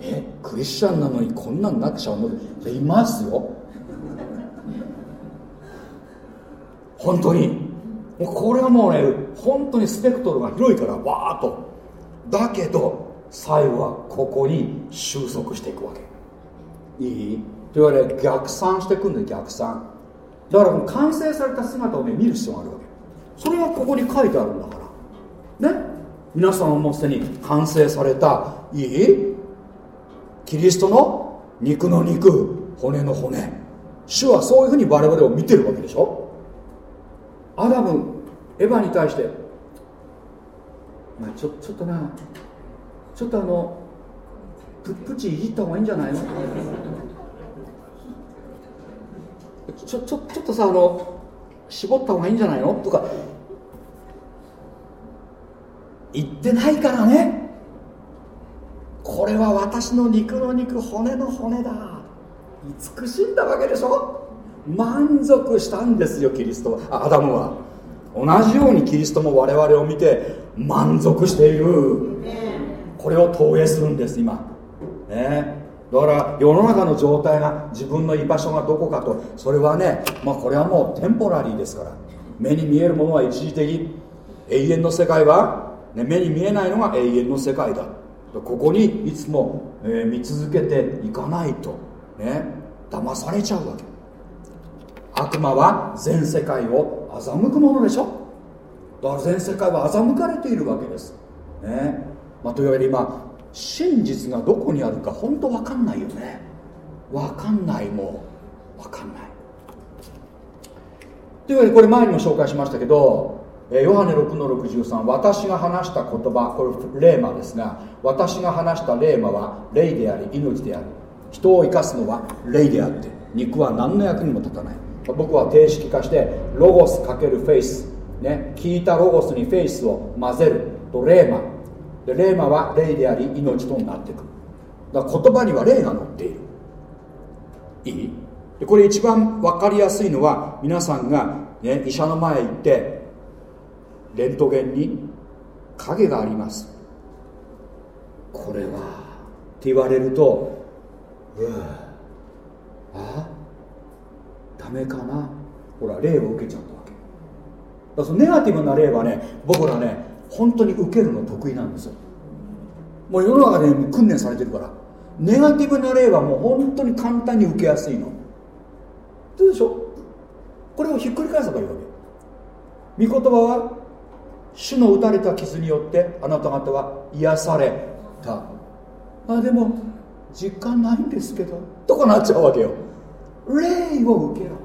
え？クリスチャンなのにこんなんなっちゃうの？いますよ。本当に。これはもうね本当にスペクトルが広いからわーっと。だけど最後はここに収束していくわけ。いい？というわけで逆算していくんで逆算。だからもう完成された姿をね見る必要があるわけ。それがここに書いてあるんだから。ね？皆さんはもうすでに完成されたいい？キリストの肉の肉骨の骨。主はそういうふうに我々を見てるわけでしょ？アダムエヴァに対して、まあ、ちょちょっとな。ちょっとあのププチいじった方がいいんじゃないの？ちょちょちょっとさあの絞った方がいいんじゃないの？とか。言ってないからね。これは私の肉の肉骨の骨だ。慈しんだわけでしょ？満足したんですよキリストは。アダムは。同じようにキリストも我々を見て満足している。これを投影するんです今。ね。だから世の中の状態が自分の居場所がどこかと。それはねまあこれはもうテンポラリーですから。目に見えるものは一時的。永遠の世界は、ね、目に見えないのが永遠の世界だ。ここにいつも、えー、見続けていかないと。ね。騙されちゃうわけ。悪魔は全世界を欺くものでしょ。だから全世界は欺かれているわけです。ね。まあ、というわけで今真実がどこにあるか本当分かんないよね。分かんないもう分かんない。というわけでこれ前にも紹介しましたけどヨハネ6の63私が話した言葉これレーマですが私が話したレーマは霊であり命である。人を生かすのは霊であって肉は何の役にも立たない。僕は定式化してロゴスかけるフェイス、ね、聞いたロゴスにフェイスを混ぜる。とレーマ。でレーマは霊であり命となっていくだから言葉には霊が乗っている。いい？でこれ一番分かりやすいのは皆さんが、ね、医者の前へ行ってレントゲンに影があります。これはって言われるとうわあ？ダメかな？ほら霊を受けちゃったわけ。だそのネガティブな霊はね僕らね本当に受けるの得意なんですよ。もう世の中で、ね、訓練されてるから。ネガティブな例はもう本当に簡単に受けやすいの。どうでしょう？これをひっくり返せばいいわけ。御言葉は主の打たれた傷によってあなた方は癒された。あでも実感ないんですけど。とかなっちゃうわけよ。霊を受けろ。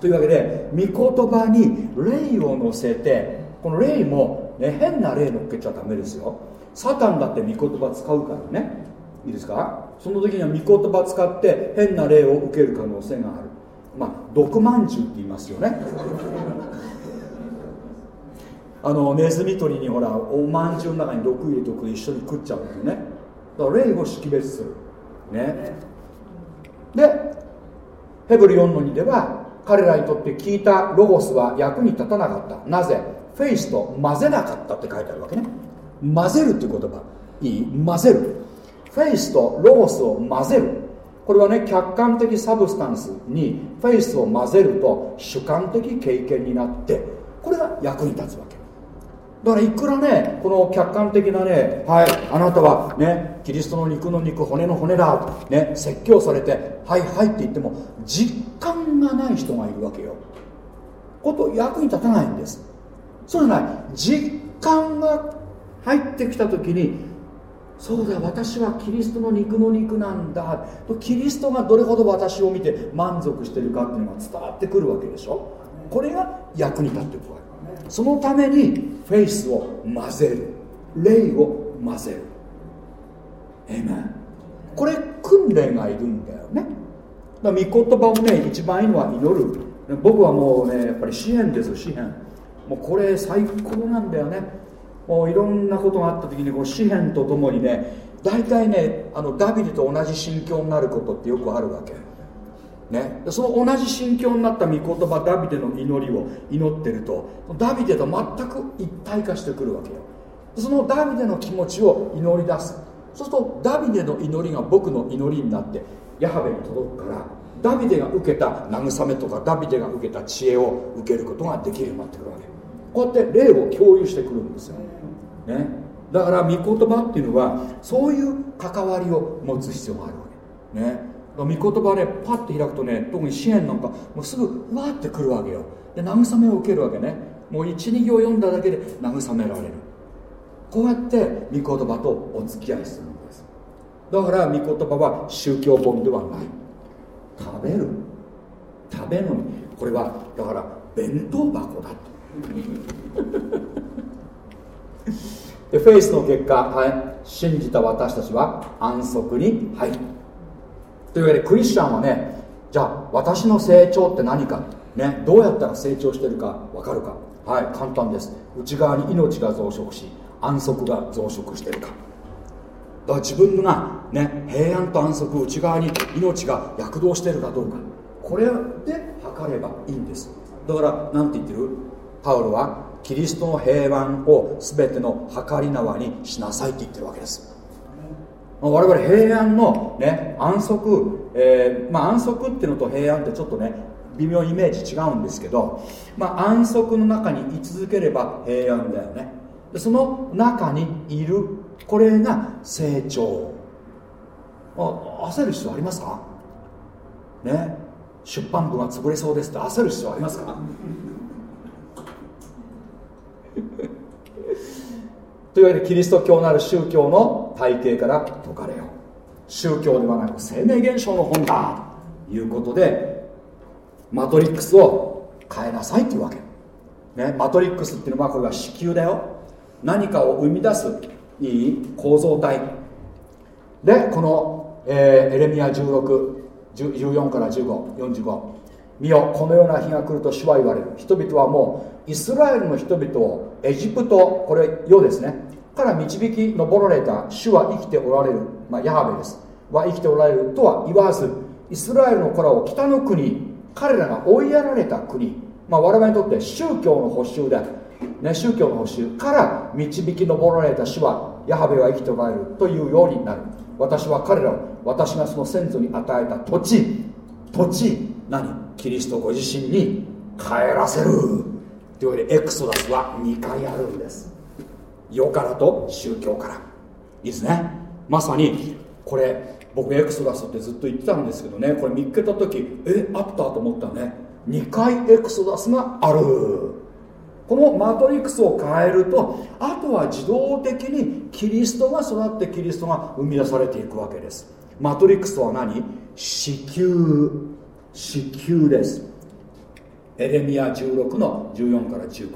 というわけで御言葉に霊を乗せてこの霊も、ね、変な霊乗っけちゃダメですよ。サタンだって御言葉使うからね。いいですか？その時には御言葉使って変な霊を受ける可能性がある。まあ毒まんじゅうって言いますよね。(laughs) あのネズミ捕りにほらおまんじゅうの中に毒入れておくと一緒に食っちゃうんだよね。だから霊を識別する。ね。でヘブル4の2では彼らにとって聞いたロゴスは役に立たなかった。なぜ？フェイスと混ぜなかったって書いてあるわけね。混ぜるっていう言葉。いい？混ぜる。フェイスとロゴスを混ぜる。これはね客観的 substance に faith を混ぜると主観的経験になってこれが役に立つわけ。だからいくらねこの客観的なねはいあなたはねキリストの肉の肉骨の骨だね説教されてはいはいって言っても実感がない人がいるわけよ。こと役に立たないんです。そうじゃない。実感が入ってきた時にそうだ私はキリストの肉の肉なんだ。とキリストがどれほど私を見て満足してるかっていうのが伝わってくるわけでしょ。これが役に立っていくわけ。そのためにフェイスを混ぜる。霊を混ぜる。えめこれ訓練がいるんだよね。だから御言葉をね一番いいのは祈る。僕はもうねやっぱり支援です支援もうこれ最高なんだよね。もういろんなことがあった時にこう詩篇とともにね大体ねあのダビデと同じ心境になることってよくあるわけ。ね、その同じ心境になった御言葉ダビデの祈りを祈ってるとダビデと全く一体化してくるわけよ。そのダビデの気持ちを祈り出す。そうするとダビデの祈りが僕の祈りになってヤハベに届くからダビデが受けた慰めとかダビデが受けた知恵を受けることができるようになってくるわけ。こうやって霊を共有してくるんですよ、ね、だから御言葉っていうのはそういう関わりを持つ必要があるわけ。ね。御言葉ねパッと開くとね特に支援なんかもうすぐうわってくるわけよ。で慰めを受けるわけね。もう12行読んだだけで慰められる。こうやって御言葉とお付き合いするんです。だから御言葉は宗教本ではない。食べる。食べ飲みこれはだから弁当箱だと。でフェイスの結果、はい、信じた私たちは安息に入る。というわけでクリスチャンはねじゃあ私の成長って何か、ね、どうやったら成長してるか分かるか？はい簡単です。内側に命が増殖し安息が増殖してるか。だから自分がね平安と安息内側に命が躍動してるかどうか。これで測ればいいんです。だから何て言ってる？パウロはキリストの平安を全ての計り縄にしなさいって言ってるわけです。我々平安の、ね、安息、えー、まあ、安息っていうのと平安ってちょっとね微妙イメージ違うんですけど、まあ、安息の中に居続ければ平安だよね。でその中にいるこれが成長。あ焦る必要ありますか？ね？出版部が潰れそうですって焦る必要ありますか？というわけでキリスト教なる宗教の体系から解かれよう。宗教ではなく生命現象の本だ。ということでマトリックスを変えなさいっていうわけ、ね、マトリックスっていうのはこれは子宮だよ。何かを生み出すいい構造体。でこの、えー、エレミア1614から1545見よこのような日が来ると主は言われる。人々はもうイスラエルの人々をエジプトこれ世ですね。から導き上られた主は生きておられる、まあ、ヤハベです。は生きておられるとは言わずイスラエルの子らを北の国彼らが追いやられた国、まあ、我々にとって宗教の補修で、ね、宗教の補修から導き上られた主はヤハベは生きておられるというようになる。私は彼らを私がその先祖に与えた土地。土地何？キリストご自身に帰らせる。というわけでエクソダスは2回あるんです。世からと宗教から。いいですね。まさにこれ僕エクソダスってずっと言ってたんですけどね。これ見つけた時えあったと思ったね。2回エクソダスがある。このマトリックスを変えるとあとは自動的にキリストが育ってキリストが生み出されていくわけです。マトリックスは何？子宮。子宮です。エレミア16の14から15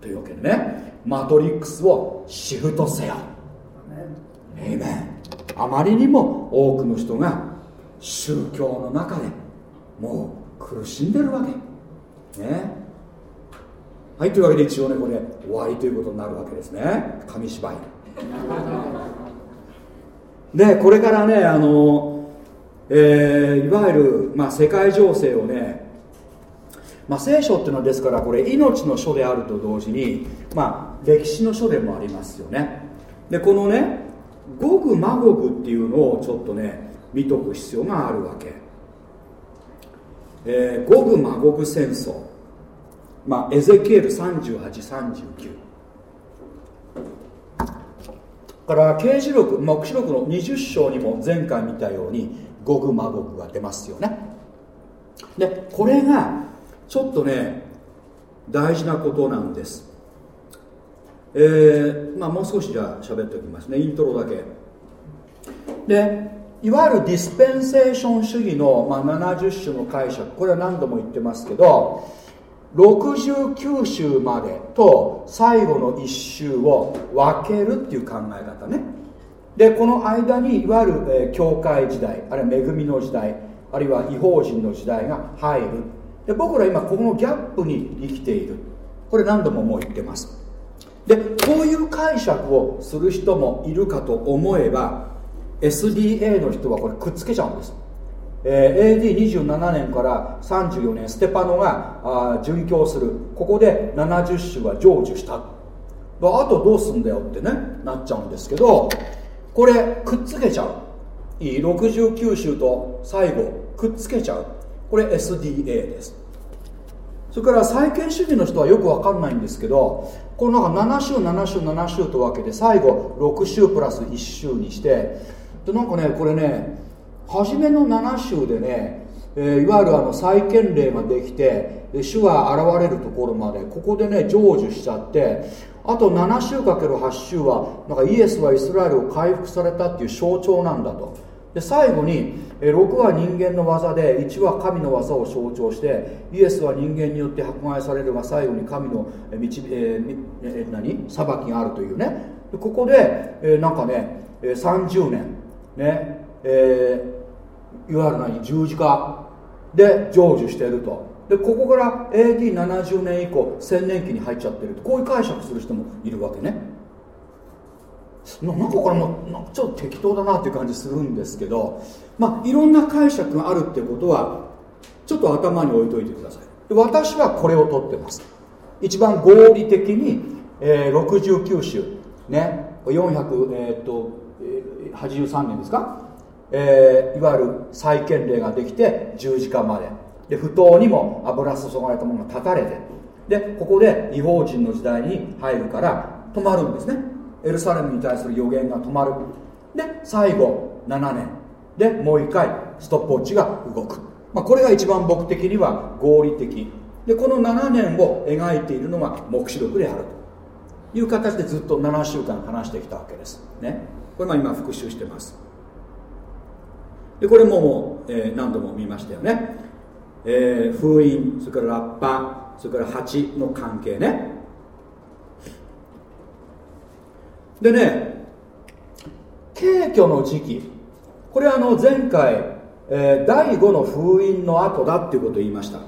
というわけでねマトリックスをシフトせよ。エイメン。あまりにも多くの人が宗教の中でもう苦しんでるわけ。ね。はいというわけで一応ねこれ終わりということになるわけですね。紙芝居。でこれからねあの、えー、いわゆる、まあ、世界情勢をねまあ、聖書っていうのはですからこれ命の書であると同時に、まあ、歴史の書でもありますよね。でこのねゴグマゴグっていうのをちょっとね見とく必要があるわけ、えー、ゴグマゴグ戦争。まあエゼキエル3839から刑事録黙示録の20章にも前回見たようにゴグマゴグが出ますよね。でこれがちょっとね大事なことなんです。えー、まあもう少しじゃあ喋っておきますね。イントロだけ。でいわゆるディスペンセーション主義の、まあ、70種の解釈。これは何度も言ってますけど69週までと最後の1週を分けるっていう考え方ね。でこの間にいわゆる、えー、教会時代あるいは恵みの時代あるいは違法人の時代が入る。で僕ら今ここのギャップに生きている。これ何度ももう言ってます。でこういう解釈をする人もいるかと思えば SDA の人はこれくっつけちゃうんです、えー、AD27 年から34年ステパノが殉教する。ここで70種は成就した。あとどうすんだよってねなっちゃうんですけどこれくっつけちゃう。いい69種と最後くっつけちゃう。これ SDA です。それから債権主義の人はよくわかんないんですけどこのなんか7週7週7週と分けて最後6週プラス1週にしてでなんかねこれね初めの7週でね、えー、いわゆるあの債権例ができて主が現れるところまでここでね成就しちゃってあと7週かける8週はなんかイエスはイスラエルを回復されたっていう象徴なんだと。で最後に6は人間の技で1は神の技を象徴してイエスは人間によって迫害されるが最後に神の道、えー、えー、何？裁きがあるというね。ここで、えー、なんかね30年ねえー、いわゆる何？十字架。で成就していると。でここから AD70 年以降千年期に入っちゃってると。こういう解釈する人もいるわけね。なんかこれもちょっと適当だなっていう感じするんですけどまあいろんな解釈があるってことはちょっと頭に置いといてください。私はこれを取ってます。一番合理的に、えー、69種ね400えー、っと83年ですか、えー、いわゆる再建令ができて十字架まで。で不当にも油注がれたものが断たれて。でここで違法人の時代に入るから止まるんですね。エルサレムに対する予言が止まる。で最後7年。でもう一回ストップウォッチが動く、まあ、これが一番僕的には合理的。でこの7年を描いているのが黙示録であるという形でずっと7週間話してきたわけです。ね。これが今復習してます。でこれももう、えー、何度も見ましたよね、えー、封印それからラッパそれから蜂の関係ね。でね軽挙の時期これはあの前回、えー、第5の封印の後だっていうことを言いました。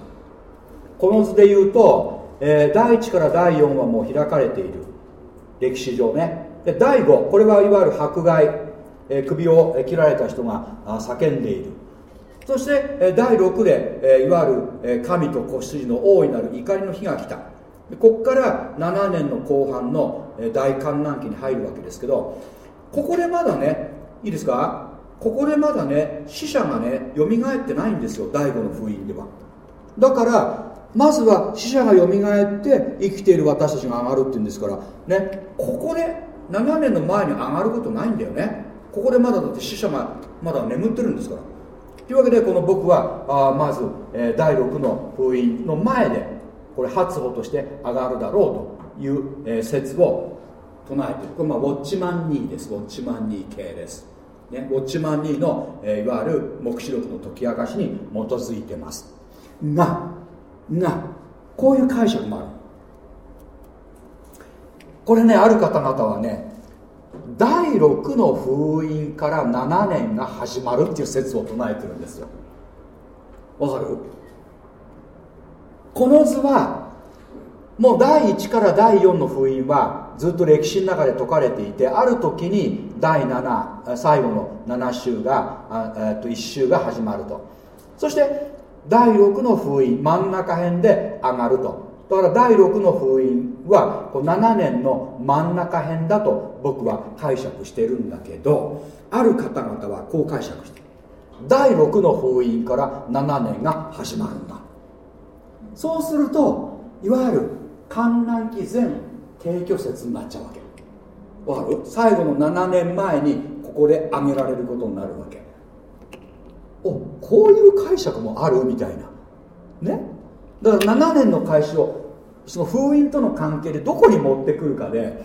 この図で言うと、えー、第1から第4はもう開かれている。歴史上ね。で第5これはいわゆる迫害、えー、首を切られた人が叫んでいる。そして、え第6で、えいわゆる、神と子羊の大いなる怒りの日が来た。ここから7年の後半の大観覧期に入るわけですけどここでまだねいいですか？ここでまだね死者がね蘇ってないんですよ第5の封印では。だからまずは死者が蘇って生きている私たちが上がるっていうんですからねここで7年の前に上がることないんだよね。ここでまだだって死者がまだ眠ってるんですから。というわけでこの僕はあまず、えー、第6の封印の前でこれ発歩として上がるだろうという、説を唱えてる。これまあウォッチマン2です。ウォッチマン2系です、ね、ウォッチマン2の、いわゆる黙示録の解き明かしに基づいてます。ががこういう解釈もある。これねある方々はね第6の封印から7年が始まるっていう説を唱えてるんですよ。わかる？この図はもう第1から第4の封印はずっと歴史の中で解かれていてある時に第7最後の7週が、えっと1週が始まると。そして第6の封印真ん中辺で上がると。だから第6の封印はこう7年の真ん中辺だと僕は解釈してるんだけどある方々はこう解釈して第6の封印から7年が始まるんだ。そうするといわゆる観覧期前提挙説になっちゃうわけ。わかる？最後の7年前にここで挙げられることになるわけ。おこういう解釈もあるみたいな。ね？だから7年の開始をその封印との関係でどこに持ってくるかで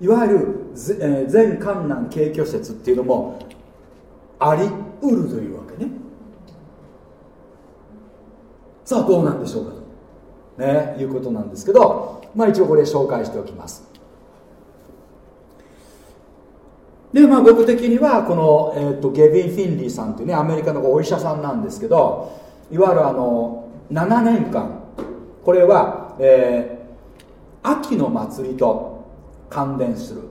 いわゆる全観難景挙説っていうのもありうるというわけね。さあどうなんでしょうか、ね、いうことなんですけどまあ一応これ紹介しておきます。でまあ僕的にはこの、えーと、ゲビン・フィンリーさんっていうねアメリカのお医者さんなんですけどいわゆるあの7年間これは、えー、秋の祭りと関連する。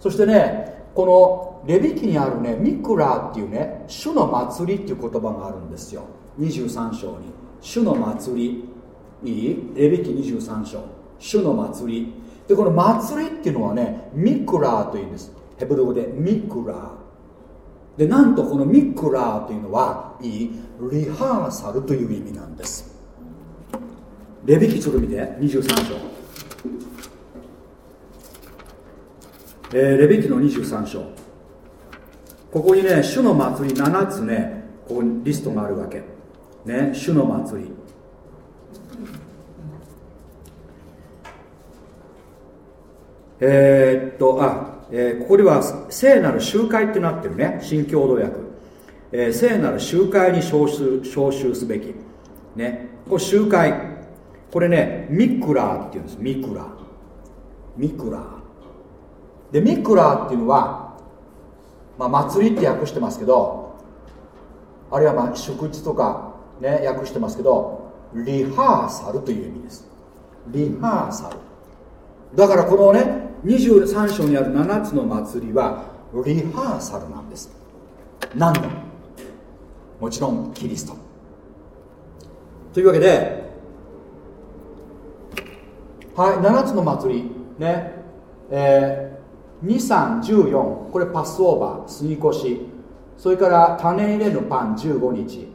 そしてねこのレビ記にあるねמקרא っていうね主の祭りっていう言葉があるんですよ。23章に。主の祭り。いい？レビ記23章。主の祭り。でこの祭りっていうのはねמקרא というんです。ヘブル語でמקרא。でなんとこのמקרא というのはいいリハーサルという意味なんです。レビキちょっと見て。23章。えー、レビキの23章。ここにね主の祭り7つねここにリストがあるわけ。ね主の祭り。えー、っとあ、えー、ここでは聖なる集会ってなってるね。新共同訳、えー、聖なる集会に招集招集すべき。ね。これ集会。これねמקרא っていうんです。מקרא。מקרא。で מקרא っていうのは、まあ、祭りって訳してますけどあるいはまあ祝日とかね訳してますけどリハーサルという意味です。リハーサル。だからこのね23章にある7つの祭りはリハーサルなんです。何だも。ちろんキリスト。というわけではい7つの祭りね。えー、2314これパスオーバー杉越し。それから種入れるパン15日。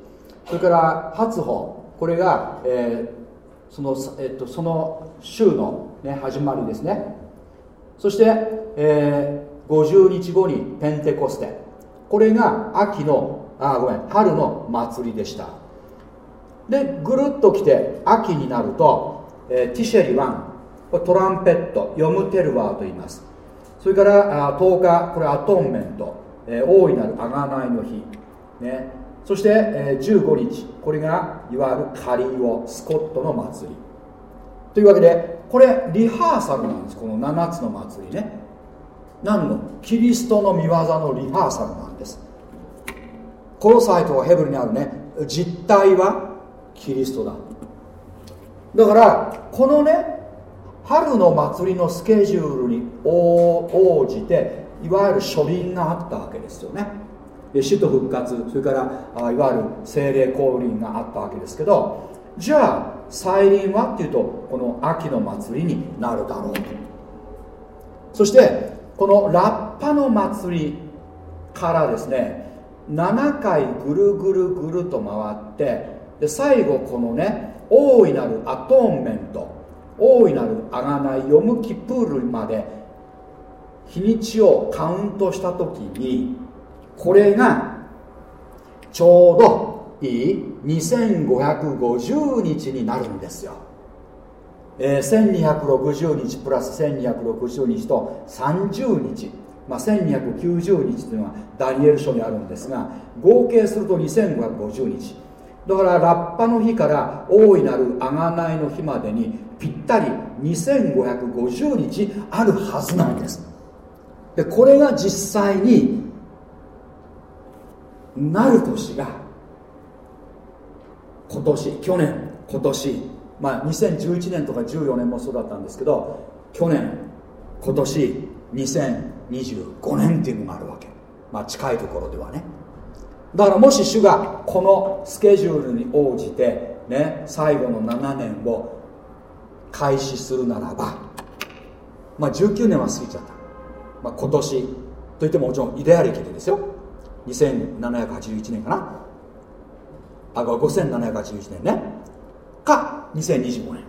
それから初歩。これが、えー、そのえっと、その週の、ね、始まりですね。そして、えー、50日後にペンテコステ。これが秋のあごめん春の祭りでした。でぐるっと来て秋になると、えー、ティシェリワン。これトランペットヨムテルワーと言います。それからあ10日これアトーンメント、えー、大いなる贖いの日、ね、そして、えー、15日。これがいわゆるカリオスコットの祭り。というわけでこれリハーサルなんです。この7つの祭りね。何の？キリストの御業のリハーサルなんです。このサイトがヘブルにあるね。実体はキリストだ。だからこのね春の祭りのスケジュールに応じていわゆる書輪があったわけですよね。で死と復活それからいわゆる精霊降臨があったわけですけどじゃあ再臨はっていうとこの秋の祭りになるだろうと。そしてこのラッパの祭りからですね7回ぐるぐるぐると回ってで最後このね大いなるアトーンメント大いなる贖いヨムキプールまで日にちをカウントした時にこれがちょうどいい？2550日になるんですよ、えー、1260日プラス1260日と30日、まあ、1290日というのはダニエル書にあるんですが合計すると2550日。だからラッパの日から大いなる贖いの日までにぴったり2550日あるはずなんです。でこれが実際になる年が今年去年今年。まあ2011年とか14年もそうだったんですけど去年今年2025年っていうのがあるわけ。まあ近いところではね。だからもし主がこのスケジュールに応じてね最後の7年を開始するならばまあ19年は過ぎちゃった、まあ、今年といってももちろんイデア歴でですよ。2781年かな。あ5781年ねか2025年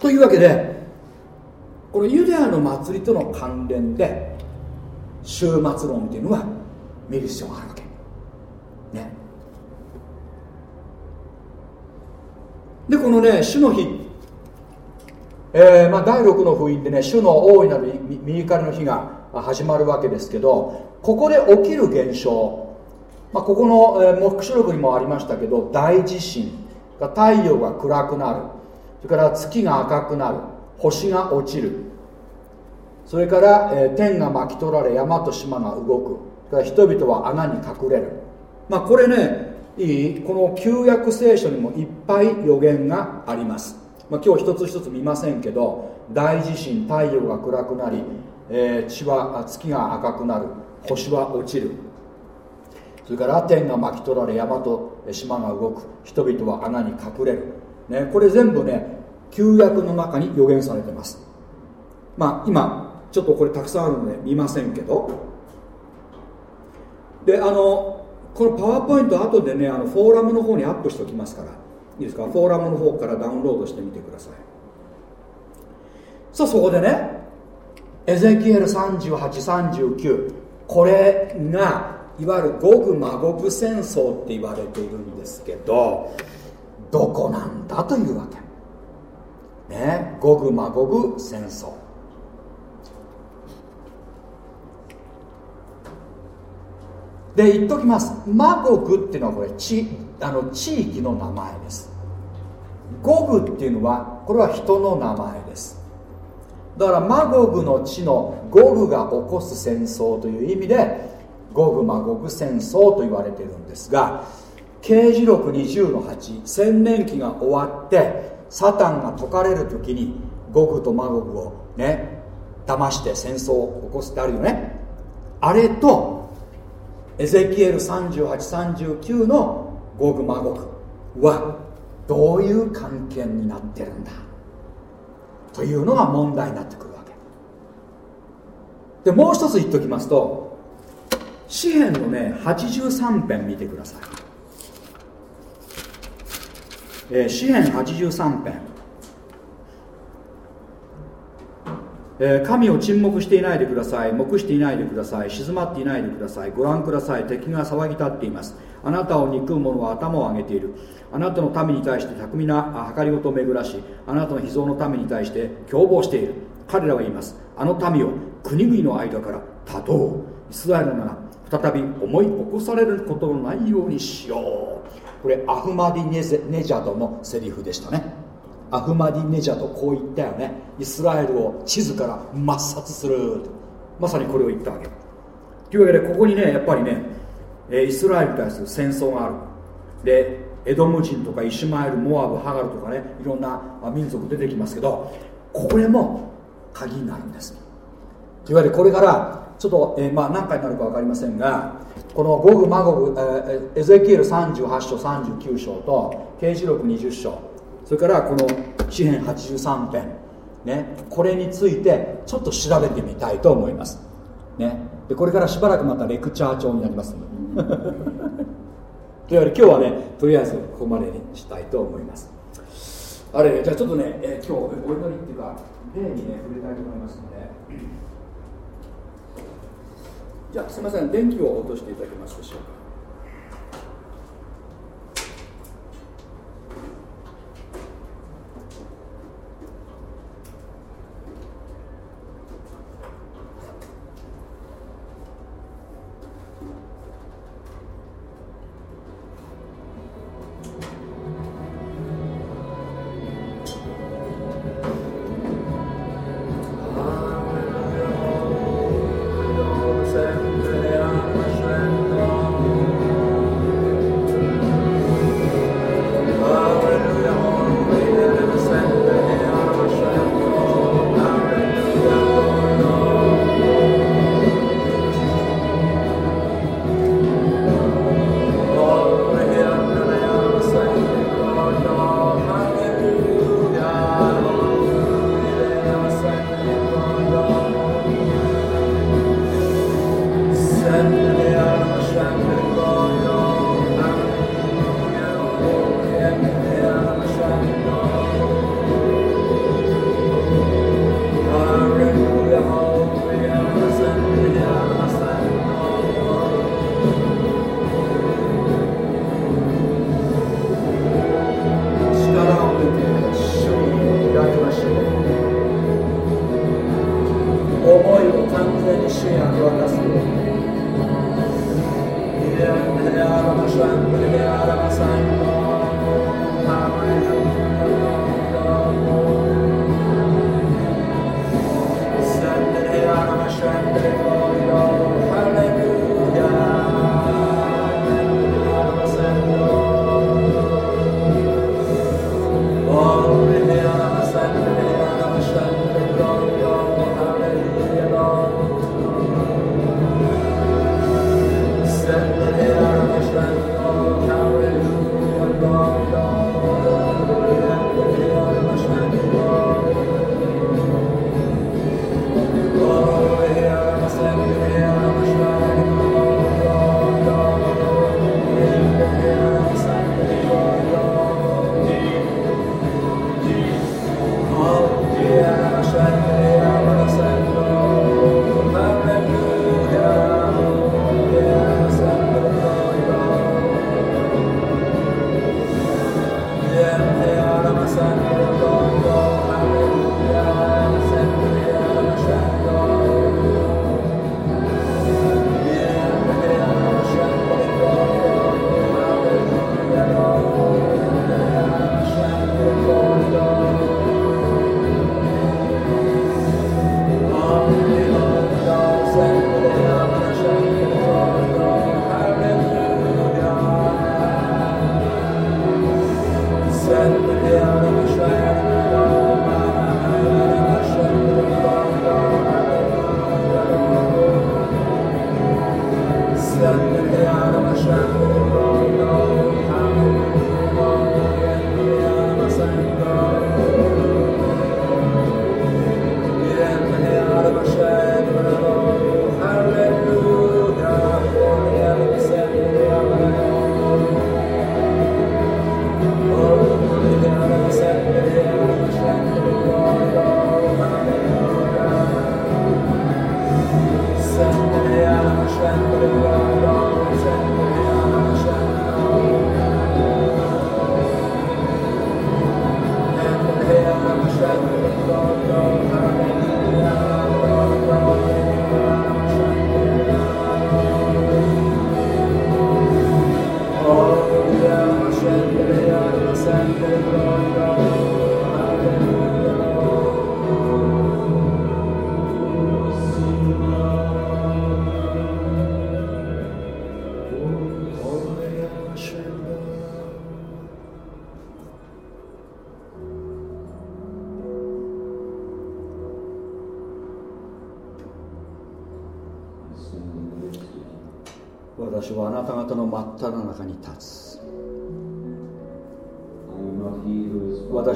というわけでこのユダヤの祭りとの関連で終末論っていうのは見る必要があるわけ。ね。でこのね主の日。えーまあ、第6の封印でね主の大いなる右からの日が始まるわけですけどここで起きる現象、まあ、ここの、えー、目視録にもありましたけど大地震太陽が暗くなる。それから月が赤くなる。星が落ちる。それから、え、天が巻き取られ山と島が動く。それから人々は穴に隠れる。まあこれねいいこの旧約聖書にもいっぱい予言があります、まあ、今日一つ一つ見ませんけど大地震太陽が暗くなり、えー、血は月が赤くなる。星は落ちる。それから天が巻き取られ山と島が動く。人々は穴に隠れる、ね、これ全部ね旧約の中に予言されてます。まあ今ちょっとこれたくさんあるので見ませんけど。であのこのパワーポイント後でねあのフォーラムの方にアップしておきますから。いいですか？フォーラムの方からダウンロードしてみてください。さあそこでねエゼキエル3839これがいわゆるゴグマゴグ戦争って言われているんですけどどこなんだというわけ？ねゴグマゴグ戦争。で言っときます。マゴグっていうのはこれ地あの地域の名前です。ゴグっていうのはこれは人の名前です。だからマゴグの地のゴグが起こす戦争という意味でゴグマゴグ戦争と言われているんですが刑事録20の8千年期が終わってサタンが解かれる時にゴグとマゴグをね騙して戦争を起こすってあるよね。あれとエゼキエル3839のゴグマゴグはどういう関係になってるんだ？というのが問題になってくるわけ。でもう一つ言っておきますと詩篇のね83編見てください、えー、詩篇83編えー、神を沈黙していないでください。黙していないでください。静まっていないでください。ご覧ください。敵が騒ぎ立っています。あなたを憎む者は頭を上げている。あなたの民に対して巧みな計りごとを巡らしあなたの秘蔵の民に対して共謀している。彼らは言います。あの民を国々の間から多動イスラエルなら再び思い起こされることのないようにしよう。これアフマディネゼネジャドのセリフでしたね。アフマディネジャドこう言ったよね。イスラエルを地図から抹殺する。まさにこれを言ったわけ。というわけでここにねやっぱりねイスラエルに対する戦争がある。でエドム人とかイシュマエルモアブハガルとかねいろんな民族出てきますけどこれも鍵になるんです。というわゆるこれからちょっと、えー、まあ何回になるか分かりませんがこのゴグマゴグ、えー、エゼキエル38章39章と刑事録20章それからこの詩篇83編ねこれについてちょっと調べてみたいと思います。ね。でこれからしばらくまたレクチャー帳になります (laughs) というわけで今日はねとりあえずここまでにしたいと思います。あれじゃあちょっとね、えー、今日お祈りっていうか例にね触れたいと思いますので。じゃあすみません電気を落としていただけますでしょうか。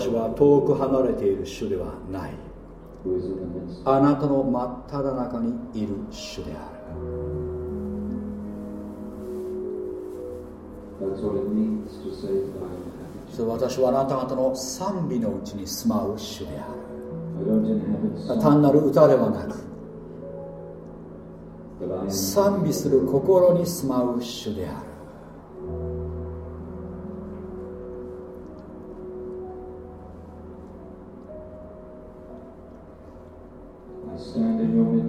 遠く離れている主ではない。あなたの真っ只中にいる主である。それ私はあなた方の賛美のうちに住まう主である。単なる歌ではなく賛美する心に住まう主である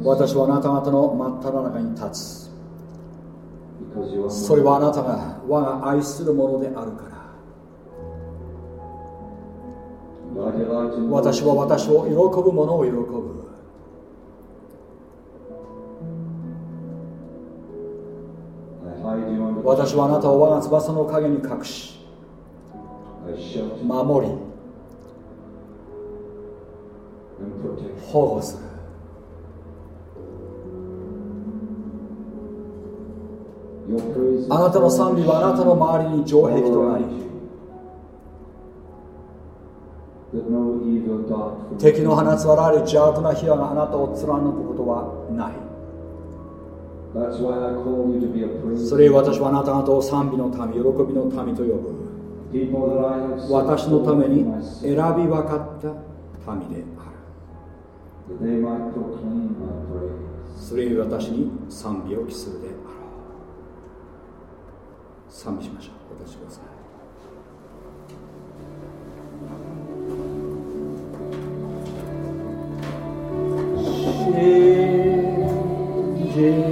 私はあなた方の真っ只中に立つ。それはあなたが我が愛するものであるから。私は私を喜ぶ者を喜ぶ。私はあなたを我が翼の陰に隠し守り保護する。あなたの賛美はあなたの周りに城壁となり敵の放つわられる邪悪な火矢があなたを貫くことはない。それ私はあなた方を賛美の民喜びの民と呼ぶ。私のために選び分かった民である。それゆえ私に賛美を期するである。賛美しましょう。お立ちください。信じ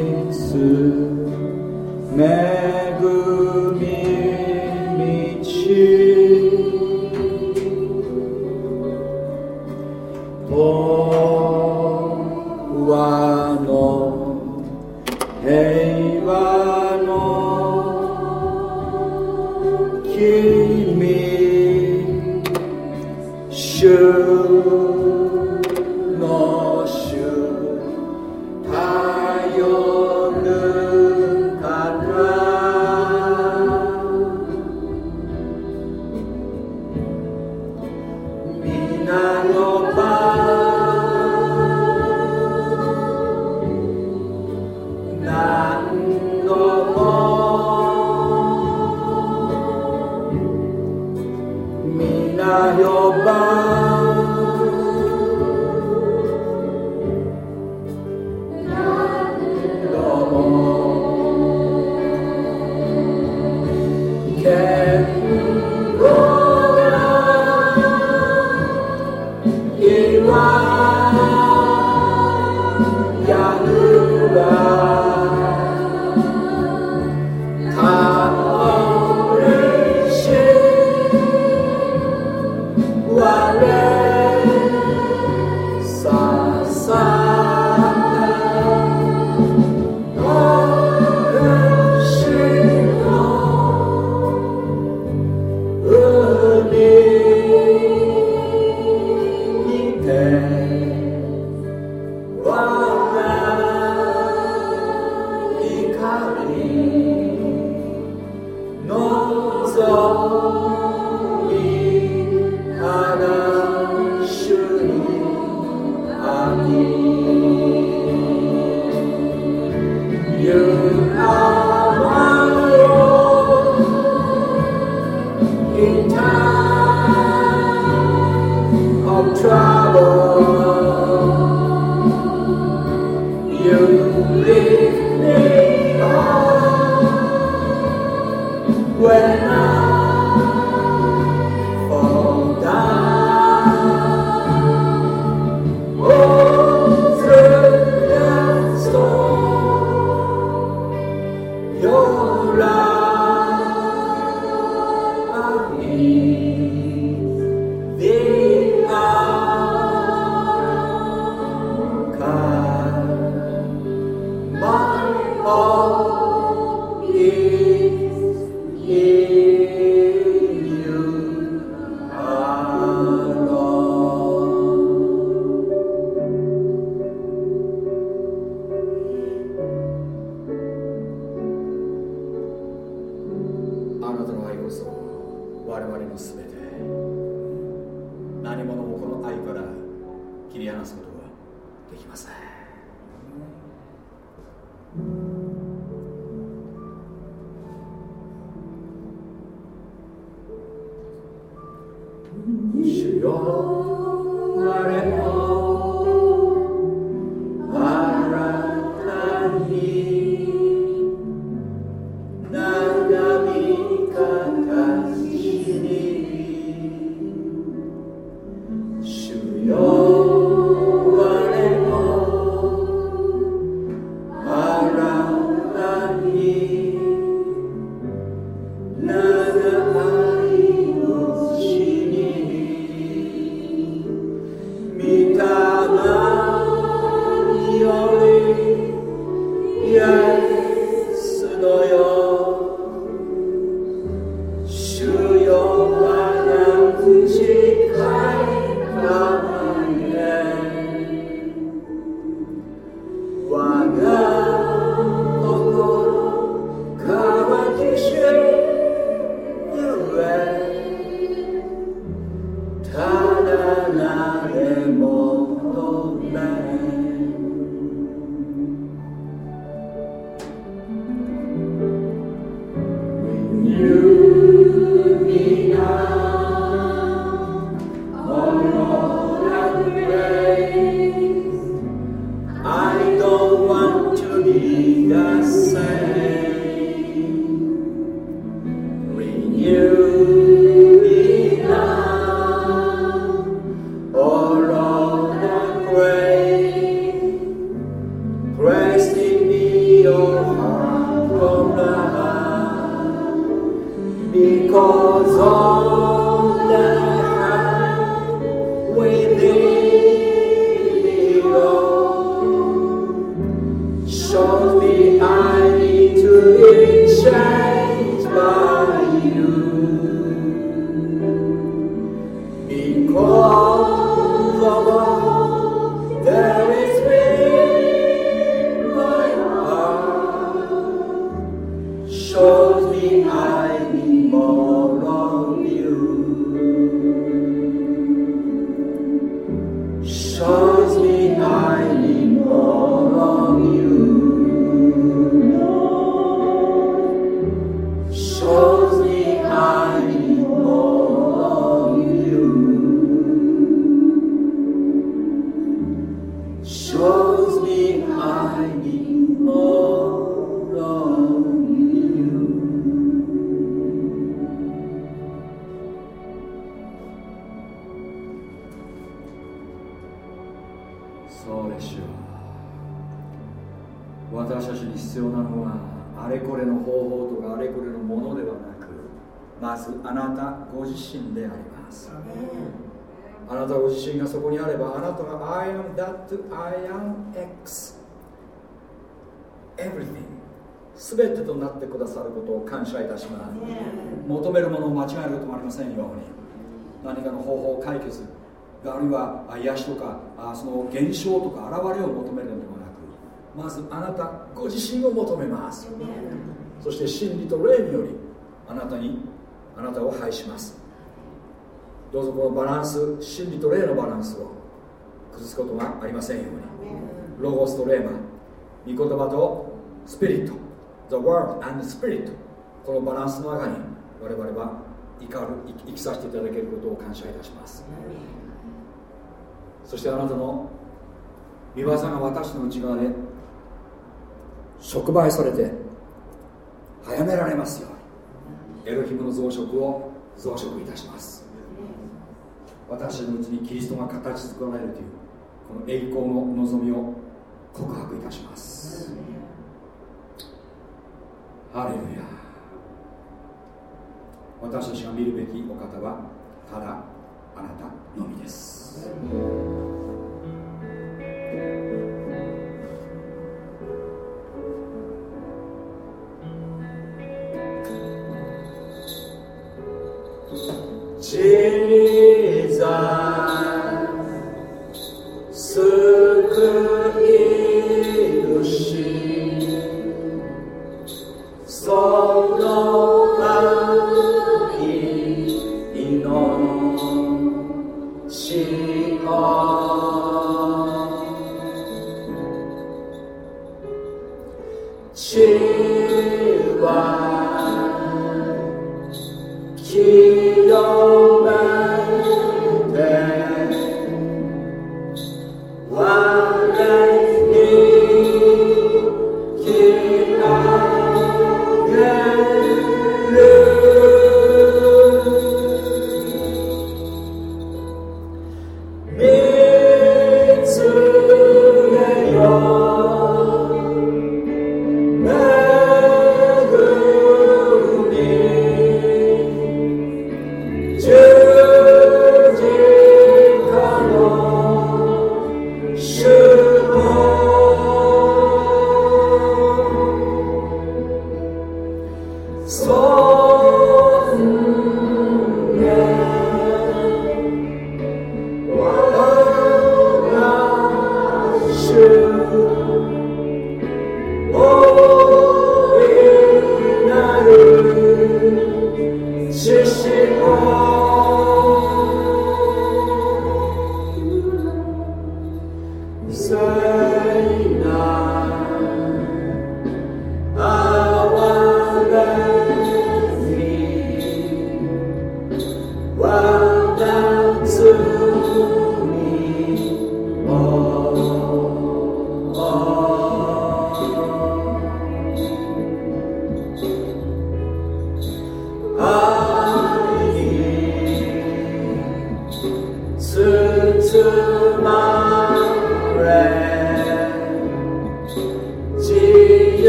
ってくださることを感謝いたします。求めるものを間違えることもありませんように。何かの方法解決あるいはあ癒しとかあその現象とか現れを求めるのではなくまずあなたご自身を求めます。そして真理と霊によりあなたにあなたを拝します。どうぞこのバランス真理と霊のバランスを崩すことがありませんように。ロゴスとレーマ御言葉とスピリット The Word and Spirit このバランスの中に我々は生かる生きさせていただけることを感謝いたします。そしてあなたの見業が私の内側で触媒されて早められますように。エロヒムの増殖を増殖いたします。私のうちにキリストが形作られるというこの栄光の望みを告白いたします。ハレルヤ私たちが見るべきお方はただあなたのみです。ジーザー救い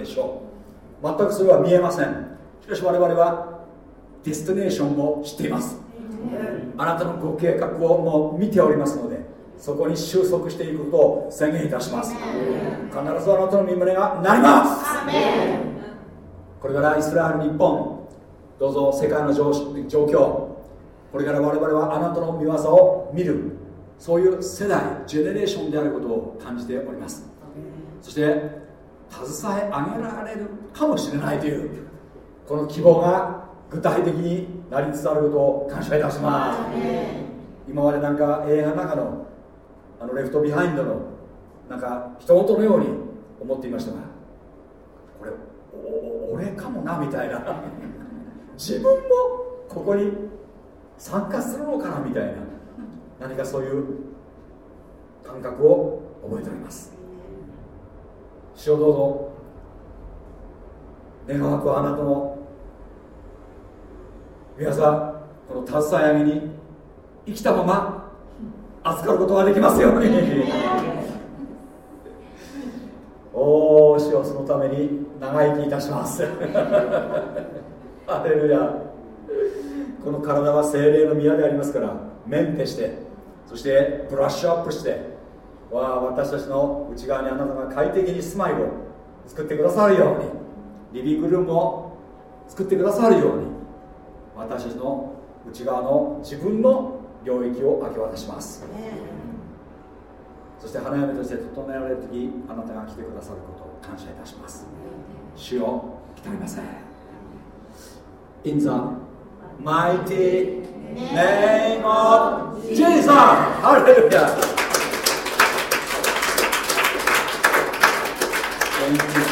でしょう。全くそれは見えません。しかし我々はディスティネーションも知っています。あなたのご計画をもう見ておりますのでそこに収束していくことを宣言いたします。必ずあなたの身胸がなります。これからイスラエル日本どうぞ世界の状況。これから我々はあなたの見業を見る。そういう世代ジェネレーションであることを感じております。そして携え上げられるかもしれないというこの希望が具体的になりつつあることを感謝いたします。今までなんか映画の中のあのレフトビハインドのなんか人事のように思っていましたがこれ俺かもなみたいな。(laughs) 自分もここに参加するのかなみたいな何かそういう感覚を覚えております主をどうぞ願わくはあなたの皆さんこの携え上げに生きたまま預かることができますように。おお主はそのために長生きいたします。(laughs) ハレルヤ。この体は精霊の宮でありますからメンテしてそしてブラッシュアップしてわ私たちの内側にあなたが快適に住まいを作ってくださるように。リビングルームを作ってくださるように。私たちの内側の自分の領域を明け渡します。そして花嫁として整えられる時あなたが来てくださることを感謝いたします。主を来たりません In the mighty name of Jesus. Hallelujah. Gracias.